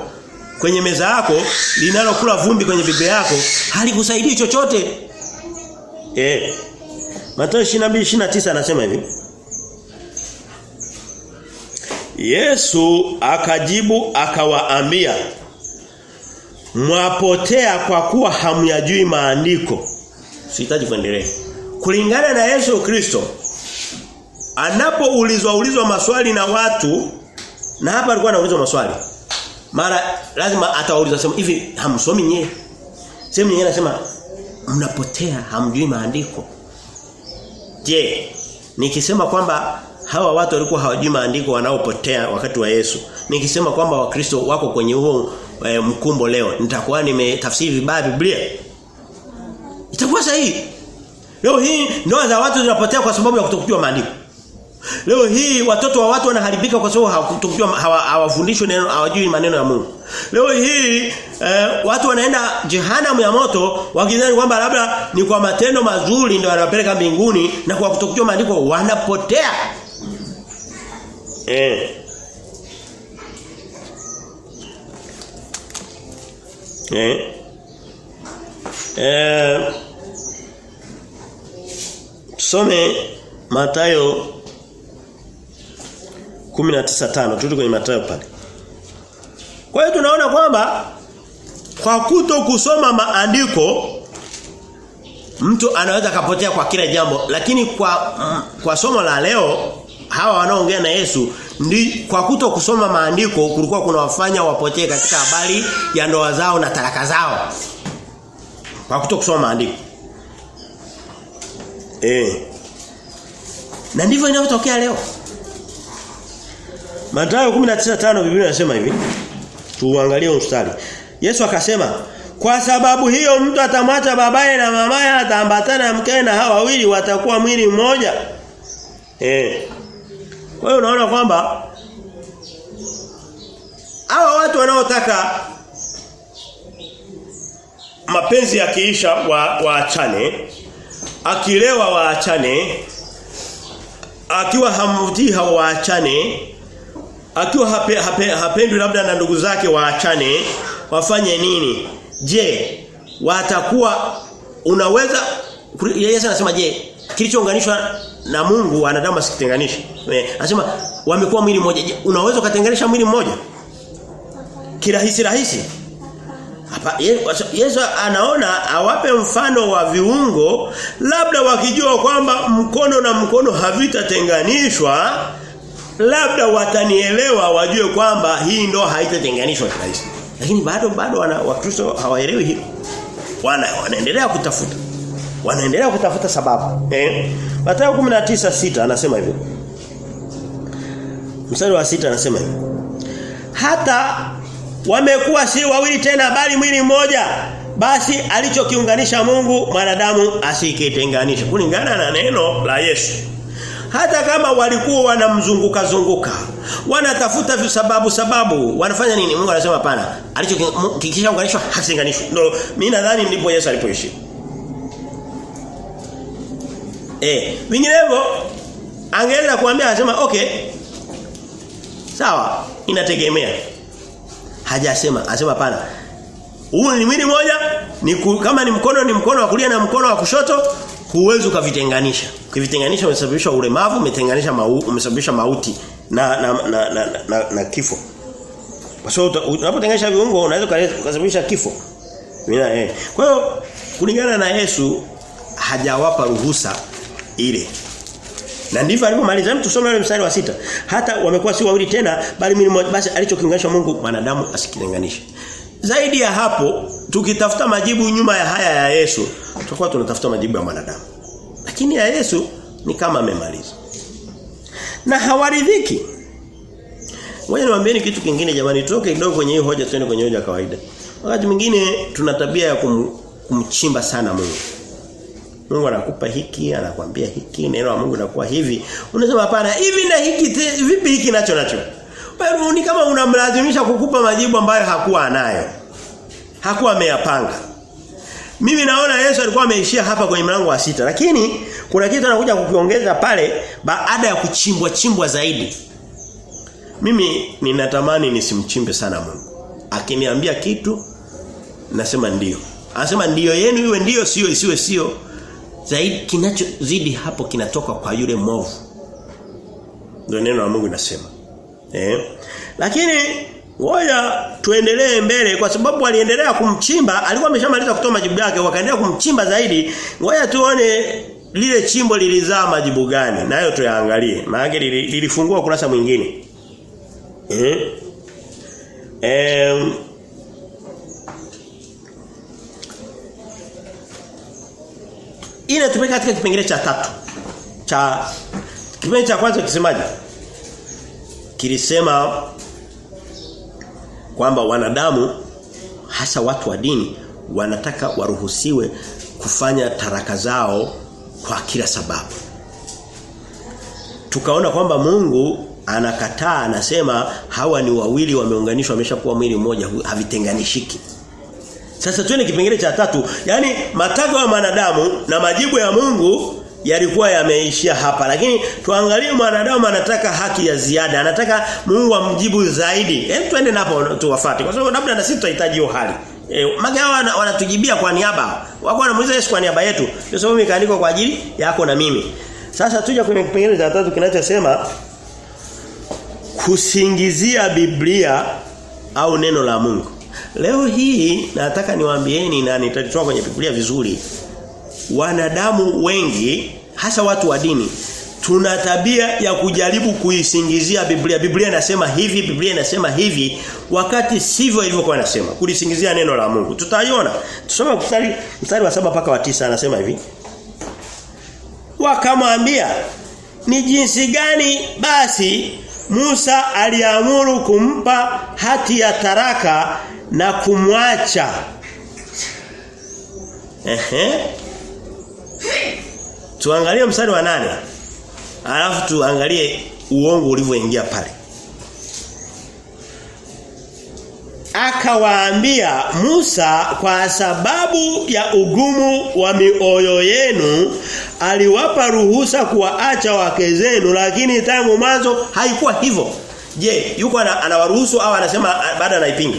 kwenye meza yako, linalokula vumbi kwenye bibi yako, halikusaidii chochote. Eh. Mathayo 22:29 anasema hivi. Yesu akajibu akawaambia Mwapotea kwa kuwa hamyajui maandiko. Sihitaji kuendelea. Kulingana na Yesu Kristo, anapoulizwa ulizwa maswali na watu na hapa alikuwa anaulizwa maswali mara lazima atawauliza sema hivi hamsomi nyie? Sehemu nyingine anasema mnapotea hamjui maandiko. Je nikisema kwamba hawa watu walikuwa hawajui maandiko wanaopotea wakati wa Yesu nikisema kwamba wakristo wako kwenye huo e, mkumbo leo nitakuwa nimetafsiri vibaya Biblia? Itakuwa sahihi. Leo hii ndoa za watu zinapotea kwa sababu ya kutokujua maandiko Leo hii watoto wa watu wanaharibika kwa sababu hawafundishwi neno hawajui maneno ya Mungu. Leo hii eh, watu wanaenda jehanamu ya moto wakidhani kwamba labda ni kwa matendo mazuri ndio wanapeleka mbinguni na kwa kutokujua maandiko wanapotea. Eh. Eh. Eh. Tusome Mathayo 19:5 turudi kwenye Mathayo pale. Kwa hiyo tunaona kwamba kwa kuto kusoma maandiko mtu anaweza kapotea kwa kila jambo lakini kwa mm, kwa somo la leo hawa wanaoongea na Yesu ndi kwa kuto kusoma maandiko kulikuwa kunawafanya wapotee katika habari ya ndoa zao na talaka zao. Kwa kuto kusoma maandiko. Eh. Na ndivyo inavyotokea leo. Mathayo 19:5 Biblia inasema hivi. Tuangalie mstari. Yesu akasema, "Kwa sababu hiyo mtu atamwacha babaye na mamaye ataambatana na mkewe na hawa wawili watakuwa mwili mmoja." Eh. Kwa hiyo unaona kwamba hawa watu wanaotaka mapenzi yakiisha waachane wa akilewa waachane akiwa hamvutii hawaachane akiwa hape, hape, hapendwi labda na ndugu zake waachane wafanye nini? Je watakuwa unaweza Yesu anasema je kilichounganishwa na Mungu wanadamu asikitenganishi anasema wamekuwa mwili mmoja. Je unaweza kutenganisha mwili mmoja? Kirahisi rahisi? Hapa Yesu anaona awape mfano wa viungo labda wakijua kwamba mkono na mkono havitatenganishwa labda watanielewa wajue kwamba hii ndo haitatenganishwa kirahisi lakini bado bado wana wakristo hawaelewi hilo wana wanaendelea kutafuta Wanaendelea kutafuta sababu. Eh? Mathayo 19:6 anasema hivyo. Mstari wa sita anasema hivyo. Hata wamekuwa si wawili tena bali mwili mmoja. Basi alichokiunganisha Mungu mwanadamu asikitenganishe. Kulingana na neno la Yesu. Hata kama walikuwa wanamzunguka zunguka, wanatafuta visababu sababu, wanafanya nini? Mungu anasema hapana. Alichokikisha unganishwa hakitenganishwi. Ndio mimi nadhani ndipo Yesu alipoishi. Eh, vinginevyo angeweza kuambia anasema okay. Sawa, inategemea. Hajasema, anasema hapana. Huu ni mwili moja, ni kama ni mkono ni mkono wa kulia na mkono wa kushoto, huwezi ukavitenganisha. Ukivitenganisha umesababisha ulemavu, umetenganisha mau, umesababisha mauti na na na, na, na, na, na kifo. Kwa sababu unapotenganisha viungo unaweza kusababisha kifo. Mina, eh. Kwa hiyo kulingana na Yesu hajawapa ruhusa ile. Na ndivyo alipomaliza mtu tusome ile mstari wa sita Hata wamekuwa si wawili tena bali mimi basi alichokiunganisha Mungu mwanadamu asikitenganishe. Zaidi ya hapo tukitafuta majibu nyuma ya haya ya Yesu tutakuwa tunatafuta majibu ya mwanadamu. Lakini ya Yesu ni kama amemaliza. Na hawaridhiki. Ngoja niwaambieni kitu kingine jamani tutoke kidogo kwenye hii hoja tuende kwenye hoja kawaida. Wakati mwingine tuna tabia ya kum, kumchimba sana Mungu. Mungu anakupa hiki, anakuambia hiki, neno la Mungu linakuwa hivi. Unasema hapana, hivi na hiki vipi hiki nacho nacho? Bado ni kama unamlazimisha kukupa majibu ambayo hakuwa anayo. Hakuwa ameyapanga. Mimi naona Yesu alikuwa ameishia hapa kwenye mlango wa sita lakini kuna kitu anakuja kukiongeza pale baada ya kuchimbwa chimbwa zaidi. Mimi ninatamani nisimchimbe sana Mungu. Akiniambia kitu nasema ndiyo. Anasema ndiyo yenu iwe ndiyo sio isiwe sio. Zaidi kinachozidi hapo kinatoka kwa yule mwovu. Ndio neno la Mungu linasema. Eh? Lakini ngoja tuendelee mbele kwa sababu aliendelea kumchimba, alikuwa ameshamaliza kutoa majibu yake, wakaendelea kumchimba zaidi. Ngoja tuone lile chimbo lilizaa majibu gani, nayo tuyaangalie. Maana lilifungua kurasa mwingine. Eh? Eh Ile tupeka katika kipengele cha tatu. Cha kipengele cha kwanza kisemaje? Kilisema kwamba wanadamu hasa watu wa dini wanataka waruhusiwe kufanya taraka zao kwa kila sababu. Tukaona kwamba Mungu anakataa anasema hawa ni wawili wameunganishwa wameshakuwa mwili mmoja havitenganishiki. Sasa tuone kipengele cha tatu, yani matakwa ya wanadamu na majibu ya Mungu yalikuwa yameishia hapa. Lakini tuangalie mwanadamu anataka haki ya ziada anataka Mungu amjibu zaidi. Hebu twende napo tuwafuate kwa sababu labda na sisi tutahitaji hiyo hali. E, magawa wanatujibia kwa niaba. Wako wanamuuliza Yesu kwa niaba yetu. Ndio sababu ikaandikwa kwa ajili yako na mimi. Sasa tuja kwenye kipengele cha tatu kinachosema kusingizia Biblia au neno la Mungu. Leo hii nataka niwaambieni na nitatoa kwenye Biblia vizuri wanadamu wengi hasa watu wa dini tuna tabia ya kujaribu kuisingizia Biblia. Biblia inasema hivi, Biblia inasema hivi wakati sivyo ilivyokuwa inasema. Kulisingizia neno la Mungu. Tutaiona. Tusome mstari mstari wa saba mpaka wa tisa anasema hivi. Wakamwambia ni jinsi gani basi Musa aliamuru kumpa hati ya taraka na kumwacha. Ehe. Tuangalie mstari wa nane Alafu tuangalie uongo ulivyoingia pale. Akawaambia Musa kwa sababu ya ugumu wa mioyo yenu aliwapa ruhusa kuwaacha wake zenu lakini tangu mwanzo haikuwa hivyo. Je, yuko anawaruhusu au anasema baada anaipinga?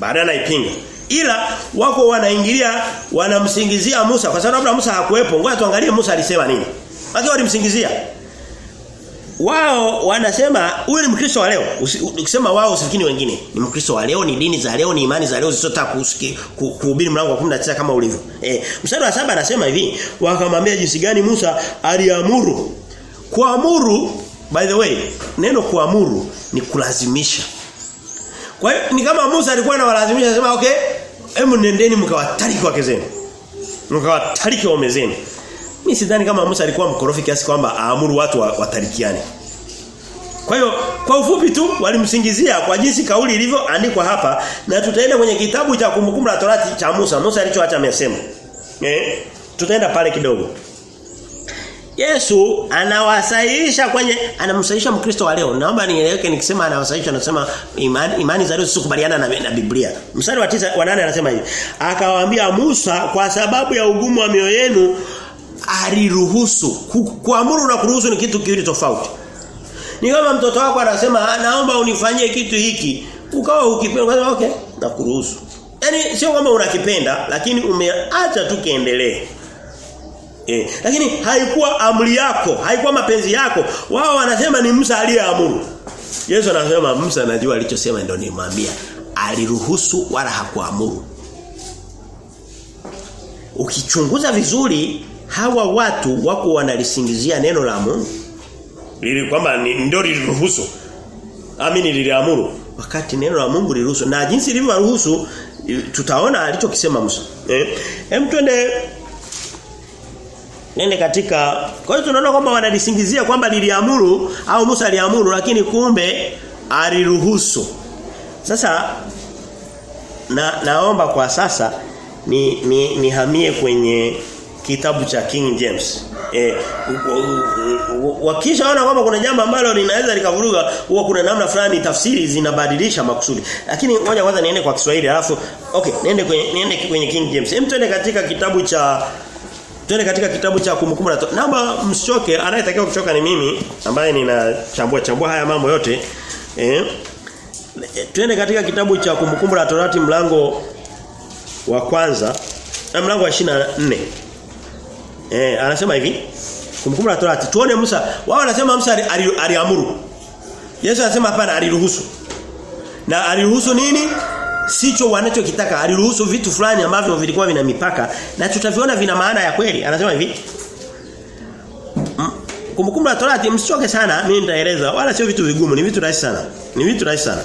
Baada anaipinga. Ila wako wanaingilia wanamsingizia Musa kwa sababu labda Musa hakuwepo. Ngoja tuangalie Musa alisema nini. Waki walimsingizia. Wao wanasema huyu ni Mkristo wa leo. Ukisema wao usifikini wengine. Ni Mkristo wa leo, ni dini za leo, ni imani za leo zisizotaka kuhubiri mlango wa 19 kama ulivyo. Eh, mstari wa saba anasema hivi, wakamwambia jinsi gani Musa aliamuru. Kuamuru by the way, neno kuamuru ni kulazimisha. Kwa hiyo ni kama Musa alikuwa anawalazimisha sema okay, hebu nendeni mkawatariki wake zenu. mkawatariki waume zenu. Mimi sidhani kama Musa alikuwa mkorofi kiasi kwamba aamuru watu watarikiane. Kwa hiyo kwa ufupi tu walimsingizia kwa jinsi kauli ilivyo andikwa hapa na tutaenda kwenye kitabu cha kumbukumbu la Torati cha Musa. Musa alichoacha amesema. Eh? Tutaenda pale kidogo. Yesu anawasahihisha kwenye anamsahihisha Mkristo wa leo. Naomba nieleweke nikisema anawasahihisha anasema imani, imani za leo sikubaliana na, na Biblia. Mstari wa 9 wa 8 anasema hivi. Akawaambia Musa kwa sababu ya ugumu wa mioyo yenu aliruhusu. Kuamuru na kuruhusu ni kitu kiwili tofauti. Ni kama mtoto wako anasema naomba unifanyie kitu hiki. Ukawa ukipenda okay na kuruhusu. Yaani sio kwamba unakipenda lakini umeacha tu kiendelee. Eh, lakini haikuwa amri yako, haikuwa mapenzi yako. Wao wanasema ni Musa aliyeamuru. Yesu anasema Musa anajua alichosema ndio nimwambia. Aliruhusu wala hakuamuru. Ukichunguza vizuri hawa watu wako wanalisingizia neno la Mungu. ili kwamba ndio liliruhusu. Amini liliamuru. Wakati neno la Mungu liliruhusu na jinsi lilivyoruhusu tutaona alichokisema Musa. Eh, hem twende nende katika kwa hiyo tunaona kwamba wanalisingizia kwamba liliamuru au Musa aliamuru lakini kumbe aliruhusu. Sasa na naomba kwa sasa ni ni nihamie kwenye kitabu cha King James. Eh wakishaona kwamba kuna jambo ambalo linaweza likavuruga huwa kuna namna fulani tafsiri zinabadilisha makusudi. Lakini ngoja kwanza niende kwa Kiswahili alafu okay niende kwenye niende kwenye King James. Hem tuende katika kitabu cha Twende katika kitabu cha kumbukumbu la Naomba msichoke, anayetakiwa kuchoka ni mimi ambaye ninachambua chambua haya mambo yote. Eh. Twende katika kitabu cha kumbukumbu la Torati mlango wa kwanza na mlango wa 24. Eh, anasema hivi. Kumbukumbu la Torati. Tuone Musa. Wao wanasema Musa aliamuru. Yesu anasema hapana aliruhusu. Na aliruhusu nini? Sicho wanachokitaka. Aliruhusu vitu fulani ambavyo vilikuwa vina mipaka. Na tutaviona vina maana ya kweli. Anasema hivi. Kumbukumbu la torati msichoke sana mimi nitaeleza. Wala sio vitu vigumu ni vitu rahisi sana. Ni vitu rahisi sana.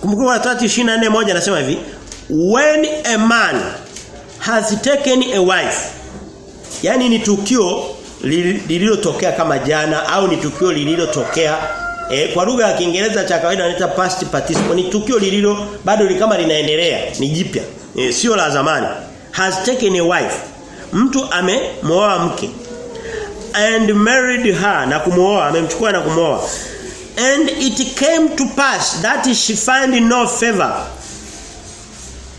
Kumbukumbu la torati 24:1 anasema hivi. When a man has taken a wife yani ni tukio lililotokea kama jana au ni tukio lililotokea E, kwa lugha ya Kiingereza cha kawaida wanaita past participle. Ni tukio lililo bado li kama linaendelea ni jipya. E, sio la zamani. Has taken a wife. Mtu amemwoa mke. And married her na kumwoa amemchukua na kumwoa and it came to pass that she find no favor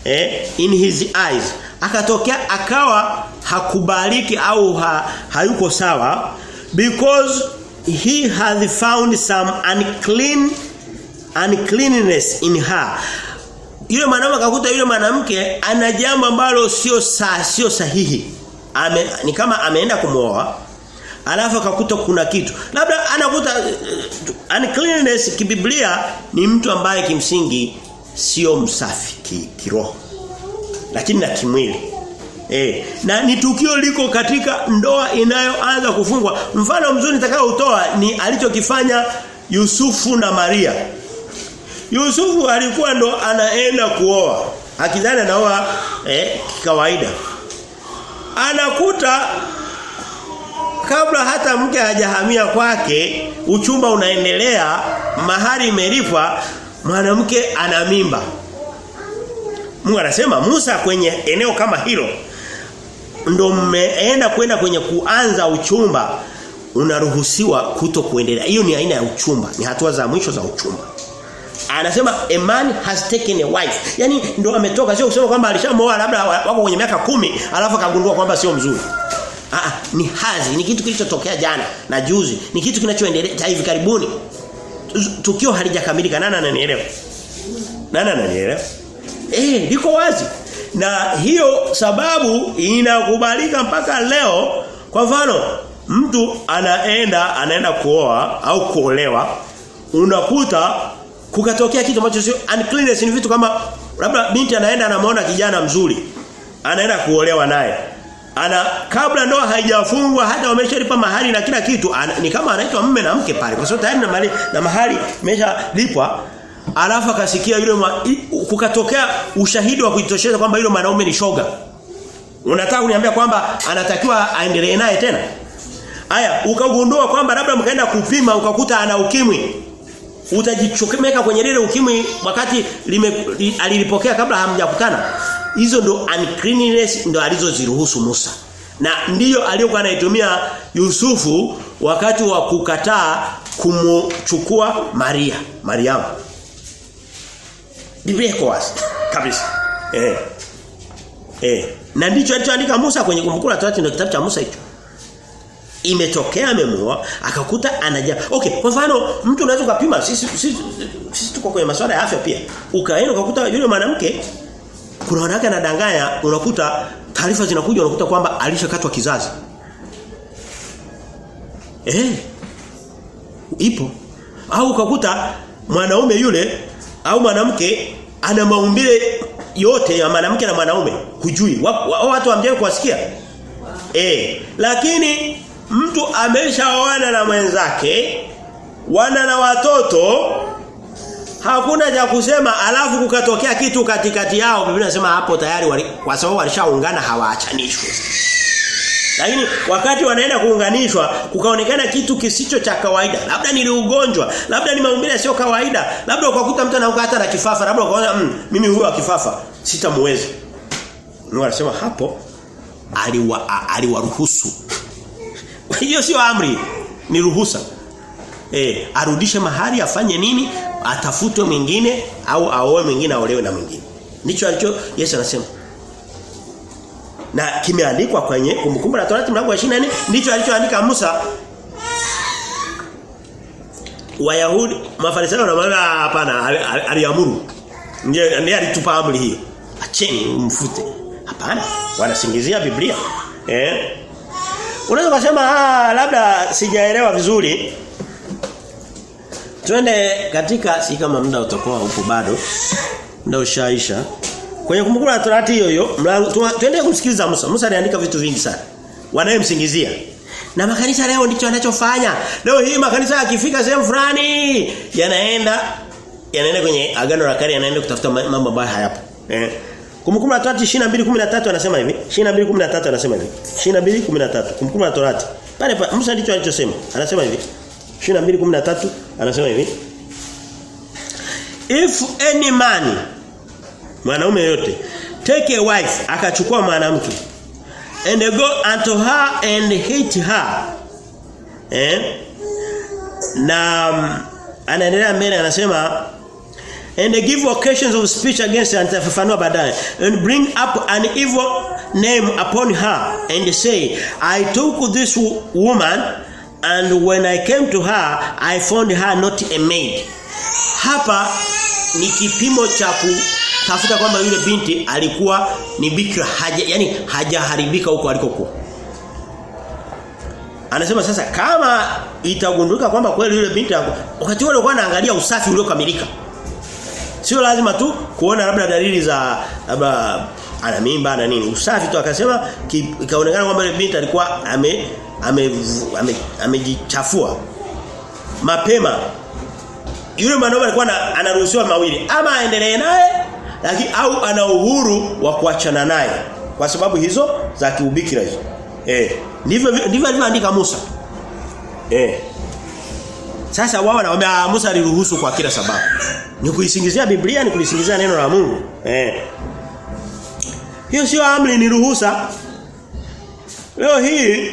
eh, in his eyes. Akatokea akawa hakubaliki au ha, hayuko sawa because he had found some unclean uncleanness in her. Yule mwanamke akakuta yule mwanamke ana jambo ambalo sio sa, sio sahihi. Ame, ni kama ameenda kumwoa alafu akakuta kuna kitu. Labda anakuta uh, uncleanness kibiblia ni mtu ambaye kimsingi sio msafi ki, kiroho lakini na kimwili Eh, na ni tukio liko katika ndoa inayoanza kufungwa. Mfano mzuri nitakao utoa ni alichokifanya Yusufu na Maria. Yusufu alikuwa ndo anaenda kuoa. Akidhani anaoa eh kawaida. Anakuta kabla hata mke hajahamia kwake, uchumba unaendelea, mahari imelipwa, mwanamke ana mimba. Mungu anasema Musa kwenye eneo kama hilo ndo mmeenda kwenda kwenye kuanza uchumba unaruhusiwa kuto kuendelea. Hiyo ni aina ya uchumba, ni hatua za mwisho za uchumba. Anasema a man has taken a wife. Yaani ndo ametoka sio kusema kwamba alishamoa labda wako kwenye miaka kumi alafu akagundua kwamba sio mzuri. Aa, ni hazi, ni kitu kilichotokea jana na juzi, ni kitu kinachoendelea hivi karibuni. Tukio halijakamilika nani ananielewa? Nani ananielewa? Eh, liko wazi. Na hiyo sababu inakubalika mpaka leo. Kwa mfano, mtu anaenda anaenda kuoa au kuolewa, unakuta kukatokea kitu ambacho sio uncleanness ni vitu kama labda binti anaenda anamwona kijana mzuri. Anaenda kuolewa naye. Ana kabla ndoa haijafungwa hata wameshalipa mahali na kila kitu ana, ni kama anaitwa mume na mke pale kwa sababu tayari na mahali na mahali imeshalipwa alafu akasikia yule kukatokea ushahidi wa kujitosheleza kwamba yule mwanaume ni shoga Unataka kuniambia kwamba anatakiwa aendelee naye tena? Aya, ukagundua kwamba labda mkaenda kupima ukakuta ana ukimwi. Utajichokemeka kwenye lile ukimwi wakati lime, li, alilipokea kabla hamjakutana. Hizo ndo uncleanness ndo alizoziruhusu Musa. Na ndiyo aliyokuwa anaitumia Yusufu wakati wa kukataa kumchukua Maria, Mariamu. Biblia iko wazi kabisa. Eh. Eh. Na ndicho alichoandika Musa kwenye kumbukumbu la Torati ndio kitabu cha Musa hicho. Imetokea amemuoa akakuta anaja. Okay, kwa mfano mtu unaweza kupima sisi sisi, sisi tuko kwenye masuala ya afya pia. Ukaenda ukakuta yule mwanamke kuna wanawake anadanganya unakuta taarifa zinakuja unakuta kwamba alishakatwa kizazi. Eh. Ipo. Au ukakuta mwanaume yule au mwanamke ana maumbile yote ya mwanamke na mwanaume? Hujui. Watu hamjai kuwasikia? Eh lakini mtu ameshaoana na mwenzake wana na watoto hakuna cha kusema alafu kukatokea kitu katikati yao Biblia inasema hapo tayari wali, kwa sababu walishaungana hawaachanishwi lakini wakati wanaenda kuunganishwa kukaonekana kitu kisicho cha kawaida. Labda ni ugonjwa, labda ni maumbile sio kawaida, labda ukakuta mtu anaukata na kifafa, labda ukaona mm, mimi huyo akifafa sitamweza. Mungu anasema hapo aliwa aliwaruhusu. Hiyo sio amri, ni ruhusa. Eh, arudishe mahali afanye nini? Atafutwe mwingine au aoe mwingine aolewe na mwingine. Nicho alicho Yesu anasema na kimeandikwa kwenye kumbukumbu la Torati mlango wa 24 ndicho alichoandika Musa. Wayahudi Mafarisayo na maana hapana aliamuru. Ndiye ndiye alitupa amri hiyo acheni mfute. Hapana wanasingizia Biblia. Eh? Unaweza kusema ah labda sijaelewa vizuri. Twende katika si kama muda utakuwa upo bado muda ushaisha Kwenye kumbukumbu la Torati hiyo hiyo, tuendelee kumsikiliza Musa. Musa aliandika vitu vingi sana. Wanayemsingizia. Na makanisa leo ndicho anachofanya. Leo hii makanisa yakifika sehemu fulani yanaenda yanaenda kwenye agano la kale yanaenda kutafuta mambo ambayo hayapo. Eh. Kumbukumbu la Torati 22:13 anasema hivi. 22:13 anasema hivi. 22:13 kumbukumbu la Torati. Pale Pale Musa ndicho alichosema. Anasema hivi. 22:13 anasema hivi. If any man mwanaume yote. Take a wife akachukua mwanamke. And go unto her and hate her. Eh? Na um, anaendelea mbele anasema and give occasions of speech against her atafafanua baadaye. And bring up an evil name upon her and say I took this woman and when I came to her I found her not a maid hapa ni kipimo cha tafuta kwamba yule binti alikuwa ni bikra haja yani hajaharibika huko alikokuwa Anasema sasa kama itagundulika kwamba kweli yule binti wakati wale walikuwa anaangalia usafi uliokamilika. Sio lazima tu kuona labda dalili za labda ana mimba na nini. Usafi tu akasema ikaonekana kwamba yule binti alikuwa ame amejichafua ame, ame mapema. Yule mwanaume alikuwa anaruhusiwa mawili ama aendelee naye lakini au ana uhuru wa kuachana naye kwa sababu hizo za kiubikira hizo. Eh, ndivyo ndivyo alivyoandika Musa. Eh. Sasa wao wanaomba Musa aliruhusu kwa kila sababu. Ni kuisingizia Biblia ni kulisingizia neno la Mungu. Eh. Hiyo sio amri ni ruhusa. Leo hii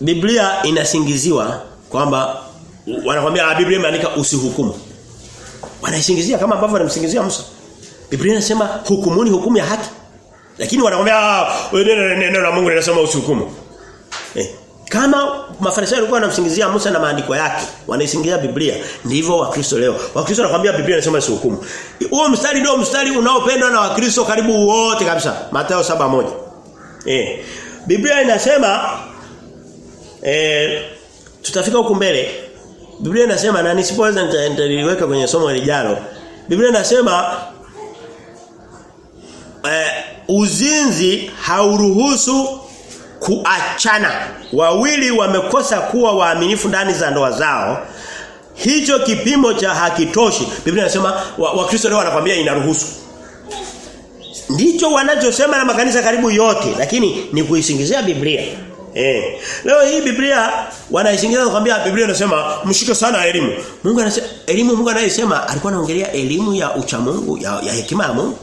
Biblia inasingiziwa kwamba wanakuambia Biblia imeandika usihukumu. Wanaisingizia kama ambavyo wanamsingizia Musa. Biblia inasema hukumuni hukumu ya haki. Lakini wanakuambia neno la Mungu linasema usihukumu. Eh. Kama Mafarisayo walikuwa wanamsingizia Musa na maandiko yake, wanaisingizia Biblia. Ndivyo Wakristo leo. Wakristo wanakuambia Biblia inasema usihukumu. Huo mstari ndio mstari unaopendwa na Wakristo karibu wote kabisa. Mathayo 7:1. Eh. Biblia inasema eh tutafika huku mbele Biblia inasema na nisipoweza nitaliweka kwenye somo lijalo. Biblia inasema eh, uzinzi hauruhusu kuachana. Wawili wamekosa kuwa waaminifu ndani za ndoa zao. Hicho kipimo cha hakitoshi. Biblia inasema Wakristo wa leo wanakuambia inaruhusu. Ndicho wanachosema na makanisa karibu yote lakini ni kuisingizia Biblia. Eh. Leo hii Biblia wanaishingiza kwambia Biblia inasema mshike sana elimu. Mungu anasema elimu Mungu anayesema alikuwa anaongelea elimu ya ucha Mungu ya, ya hekima ya Mungu.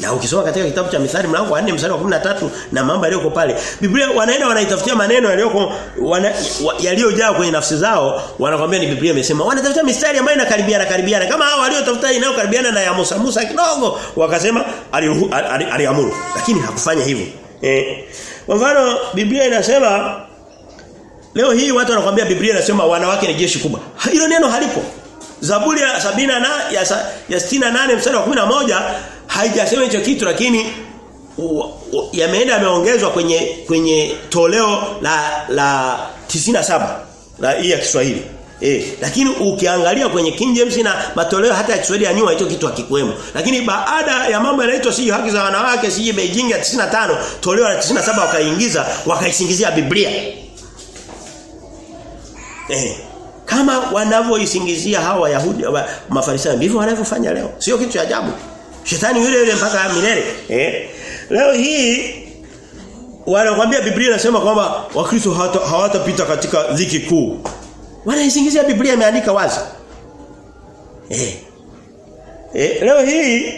Na ukisoma katika kitabu cha Mithali mlango wa 4 mstari wa 13 na mambo yaliyoko pale, Biblia wanaenda wanaitafutia maneno yaliyoko wana, yaliyojaa kwenye nafsi zao, wanakwambia ni Biblia imesema. Wanatafuta mistari ambayo inakaribiana karibiana kama hao waliotafuta inayokaribiana na ya Musa Musa kidogo, wakasema aliamuru ali, ali, ali lakini hakufanya hivyo. Eh. Kwa mfano Biblia inasema leo hii watu wanakuambia Biblia inasema wanawake ni jeshi kubwa. Hilo neno halipo. Zaburi ya sabina na ya, ya 68 mstari wa 11 haijasema hicho kitu lakini yameenda yameongezwa kwenye kwenye toleo la la 97 la hii ya Kiswahili. Eh, lakini ukiangalia kwenye King James na matoleo hata ya Kiswahili ya nyuma hicho kitu hakikwemo. Lakini baada ya mambo yanaitwa siji haki za wanawake, siji Beijing ya 95, toleo la 97 wakaingiza, wakaisingizia Biblia. Eh, kama wanavyoisingizia hawa Wayahudi wa Mafarisayo ndivyo wanavyofanya leo. Sio kitu cha ajabu. Shetani yule yule mpaka milele. Eh? Leo hii wanakuambia Biblia inasema kwamba Wakristo hawatapita katika dhiki kuu. Wanaisingizia Biblia imeandika wazi. Eh. Eh, leo hii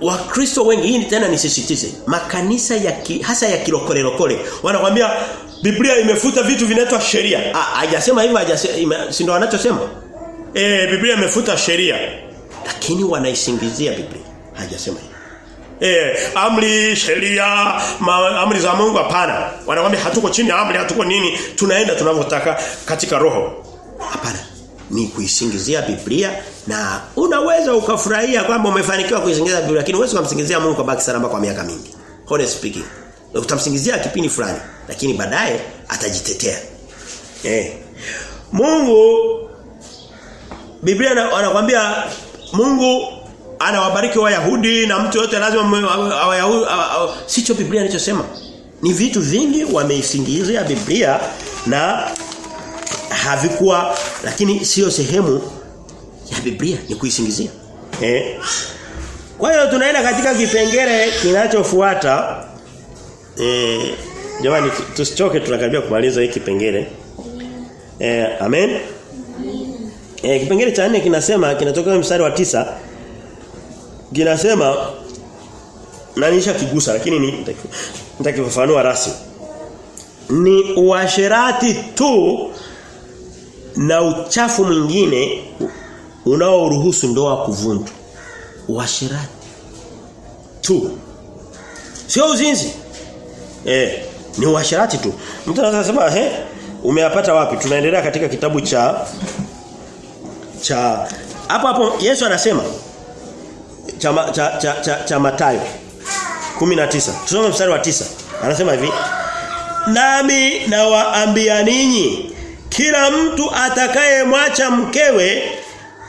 Wakristo wengi hii tena nisisitize makanisa ya ki, hasa ya kilokole wanakwambia Biblia imefuta vitu vinaitwa sheria. Ah hajasema hivyo hajasema si ndo wanachosema? Eh Biblia imefuta sheria. Lakini wanaisingizia Biblia. Hajasema hivyo. Eh amri sheria amri za Mungu hapana. Wanakuambia hatuko chini ya amri hatuko nini tunaenda tunavyotaka katika roho. Hapana. Ni kuisingizia Biblia na unaweza ukafurahia kwamba umefanikiwa kuisingizia Biblia lakini uwezo kumsingizia Mungu kwa baki salama kwa miaka mingi. Honest speaking. Utamsingizia kipindi fulani lakini baadaye atajitetea. Eh. Mungu Biblia anakuambia Mungu anawabariki Wayahudi na mtu yote lazima Wayahudi sicho Biblia inachosema. Ni vitu vingi wameisingizia Biblia na havikuwa lakini sio sehemu ya Biblia ni kuisingizia. Eh? Kwa hiyo tunaenda katika kipengele kinachofuata eh jamani tusichoke tunakaribia kumaliza hiki kipengele. Eh amen. Eh kipengele cha nne kinasema kinatoka mstari wa tisa kinasema na nisha kigusa lakini nitakifafanua rasmi. Ni uasherati tu na uchafu mwingine unaoruhusu ndoa kuvunjwa. Uasherati tu. Sio uzinzi. Eh, ni uasherati tu. Mtu anaweza sema eh umeyapata wapi? Tunaendelea katika kitabu cha cha hapo hapo Yesu anasema cha cha cha, cha, cha Mathayo 19. Tusome mstari wa tisa Anasema hivi. Nami nawaambia ninyi kila mtu atakayemwacha mkewe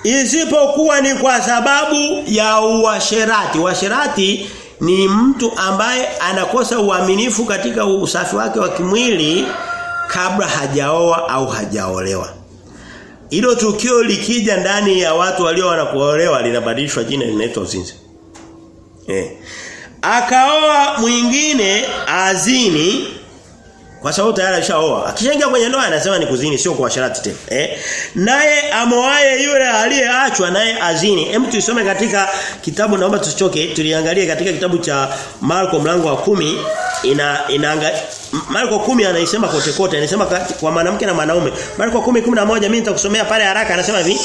isipokuwa ni kwa sababu ya uasherati. Uasherati ni mtu ambaye anakosa uaminifu katika usafi wake wa kimwili kabla hajaoa au hajaolewa. Hilo tukio likija ndani ya watu walio wanakuolewa linabadilishwa jina linaitwa uzinzi. Eh. Akaoa mwingine azini kwa sababu tayari alishaoa. Akishaingia kwenye ndoa anasema ni kuzini sio kwa sharti tena. Eh? Naye amoaye yule aliyeachwa naye azini. Hem tusome katika kitabu naomba tusichoke tuliangalie katika kitabu cha Marko mlango wa kumi ina inaanga Marko 10 anaisema kote kote anasema kwa mwanamke na mwanaume. Marko 10:11 mimi nitakusomea pale haraka anasema hivi.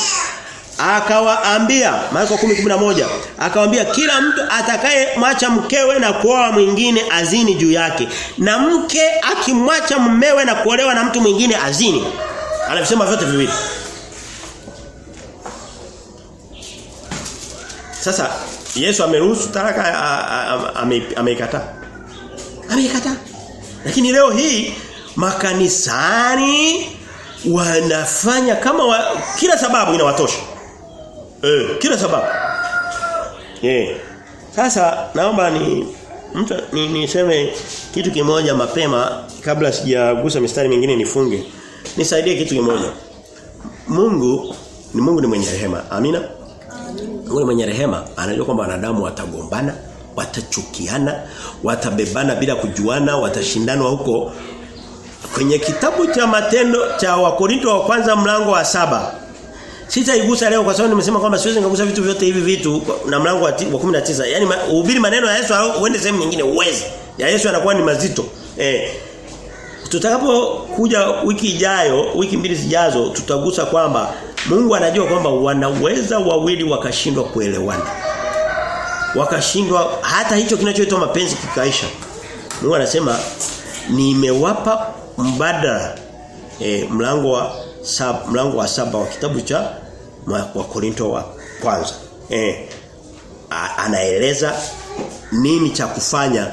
Akawaambia Marko 10:11 akawaambia kila mtu atakaye mwacha mkewe na kuoa mwingine azini juu yake na mke akimwacha mmewe na kuolewa na mtu mwingine azini. Anasema vyote viwili. Sasa Yesu ameruhusu talaka ameikataa ameikataa lakini leo hii makanisani wanafanya kama wa, kila sababu inawatosha Eh, kila sababu. Eh. Sasa naomba ni mtu ni niseme kitu kimoja mapema kabla sijagusa mistari mingine nifunge. Nisaidie kitu kimoja. Mungu ni Mungu ni mwenye rehema. Amina. Mungu ni mwenye rehema, anajua kwamba wanadamu watagombana, watachukiana, watabebana bila kujuana, watashindanwa huko. Kwenye kitabu cha matendo cha Wakorinto wa kwanza mlango wa saba Sitaigusa leo kwa sababu nimesema kwamba siwezi ngagusa vitu vyote hivi vitu na mlango wa 19. Yaani uhubiri maneno ya Yesu uende sehemu nyingine uweze. Ya Yesu anakuwa ni mazito. Eh. Tutakapokuja wiki ijayo, wiki mbili zijazo tutagusa kwamba Mungu anajua kwamba wanaweza wawili wakashindwa kuelewana. Wakashindwa hata hicho kinachoitwa mapenzi kikaisha. Mungu anasema nimewapa mbadala e, mlango wa sab, mlango wa saba wa kitabu cha wa Korinto wa kwanza. E, a, anaeleza nini cha kufanya.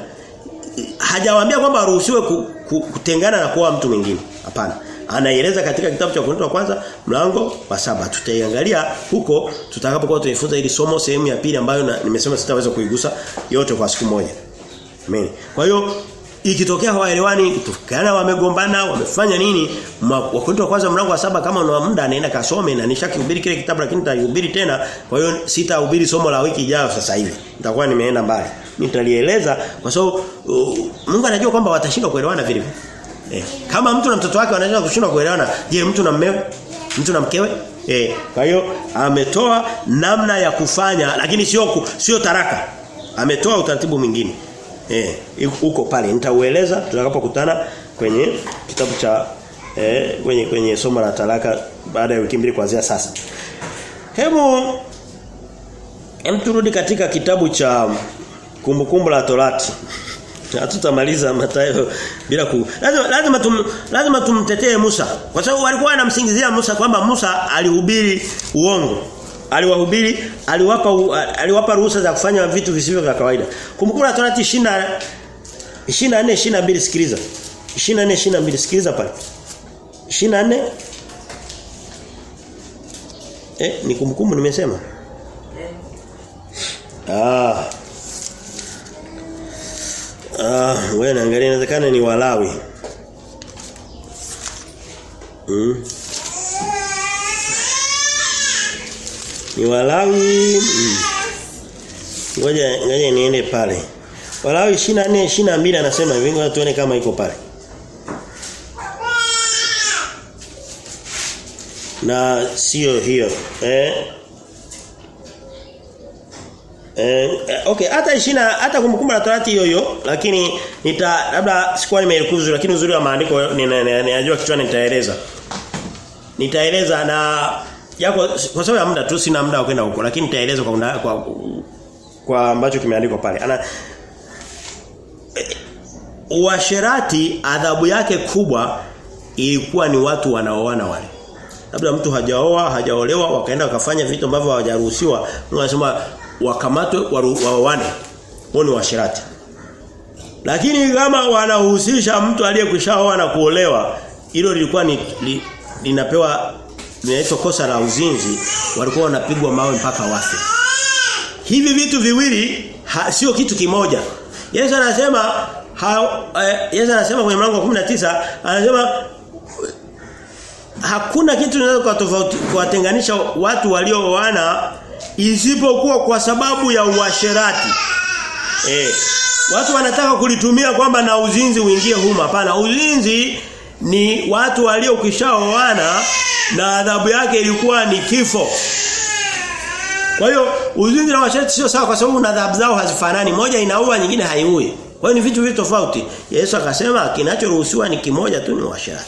Hajawaambia kwamba aruhusiwe ku, ku, kutengana na kuwa mtu mwingine. Hapana. Anaeleza katika kitabu cha Korinto wa kwanza mlango wa saba. Tutaiangalia huko tutakapokuwa tunajifunza ili somo sehemu ya pili ambayo nimesema sitaweza kuigusa yote kwa siku moja. Amen. Kwa hiyo ikitokea hawaelewani, tukana wamegombana, wamefanya nini? Wakorinto wa kwanza mlango wa saba kama una muda anaenda kasome na nishakihubiri kile kitabu lakini nitahubiri tena. Kwa hiyo sitahubiri somo la wiki ijayo sasa hivi. Nitakuwa nimeenda mbali. Nitalieleza kwa sababu uh, Mungu anajua kwamba watashindwa kuelewana vile vile. Eh, kama mtu na mtoto wake wanaweza kushindwa kuelewana, je, mtu na mmewe? Mtu na mkewe? Eh, kwa hiyo ametoa namna ya kufanya lakini sio sio taraka. Ametoa utaratibu mwingine. Eh, huko pale nitaueleza tutakapokutana kwenye kitabu cha eh, kwenye kwenye somo la talaka baada ya wiki mbili kuanzia sasa. Hebu hem turudi katika kitabu cha kumbukumbu la Torati. Hatutamaliza Mathayo bila ku lazima lazima tum, lazima tumtetee Musa. Kwa sababu walikuwa wanamsingizia Musa kwamba Musa alihubiri uongo. Aliwahubiri aliwapa aliwapa ruhusa za kufanya vitu visivyo vya kawaida. Kumbukura Torati 20 24 22 sikiliza. 24 22 sikiliza pale. 24 Eh ni kumbukumbu nimesema? Ah Ah wewe naangalia inawezekana ni Walawi Mm. Ni Walawi Ngoja mm. ngoja niende pale. Walawi 24 22 anasema hivi ngoja tuone kama iko pale. Na sio hiyo. Eh Eh, okay hata ishina hata kumbukumbu la Torati hiyo hiyo lakini nita labda sikuwa nimeelekuzwa lakini uzuri wa maandiko ninajua kichwani nitaeleza. Nitaeleza na yako kwa sababu ya muda tu sina muda wa kwenda huko lakini nitaeleza kwa, unda, kwa kwa ambacho kimeandikwa pale. Ana uasherati adhabu yake kubwa ilikuwa ni watu wanaoana wale. Labda mtu hajaoa, hajaolewa wakaenda wakafanya vitu ambavyo hawajaruhusiwa. Mungu anasema wakamatwe waoane. Wao ni washirati. Lakini kama wanahusisha mtu aliyekwishaoa na kuolewa, hilo lilikuwa ni li, linapewa linaitwa kosa la uzinzi, walikuwa wanapigwa mawe mpaka wafe. Hivi vitu viwili sio kitu kimoja. Yesu anasema ha, eh, Yesu anasema kwenye mlango wa 19 anasema hakuna kitu kinaweza kuwatenganisha watu waliooana isipokuwa kwa sababu ya uasherati. Eh, watu wanataka kulitumia kwamba na uzinzi uingie huma hapana. Uzinzi ni watu waliokishaoana na adhabu yake ilikuwa ni kifo. Kwa hiyo uzinzi na uasherati sio sawa kwa sababu na adhabu zao hazifanani. Moja inaua nyingine haiui. Kwa hiyo ni vitu vitu tofauti. Yesu akasema kinachoruhusiwa ni kimoja tu ni uasherati.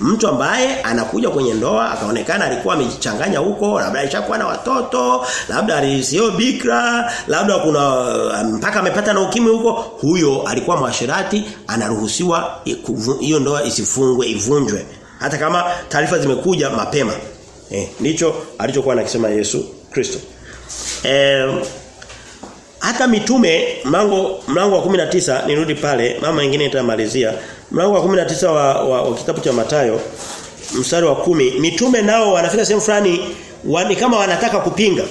Mtu ambaye anakuja kwenye ndoa akaonekana alikuwa amejichanganya huko, labda alishakuwa na watoto, labda alisio bikra, labda kuna mpaka amepata na ukimwi huko, huyo alikuwa mwashirati, anaruhusiwa hiyo ndoa isifungwe, ivunjwe. Hata kama taarifa zimekuja mapema. Eh, ndicho alichokuwa anakisema Yesu Kristo. Eh, hata mitume mlango mlango wa 19 nirudi pale mama nyingine itamalizia mlango wa 19 wa, wa, wa kitabu cha Matayo mstari wa kumi mitume nao wanafika sehemu fulani ni kama wanataka kupinga.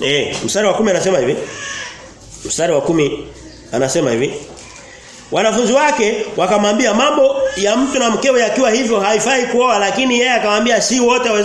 Eh mstari wa kumi anasema hivi. Mstari wa kumi anasema hivi. Wanafunzi wake wakamwambia mambo ya mtu na mkewe yakiwa hivyo haifai kuoa lakini yeye akamwambia si wote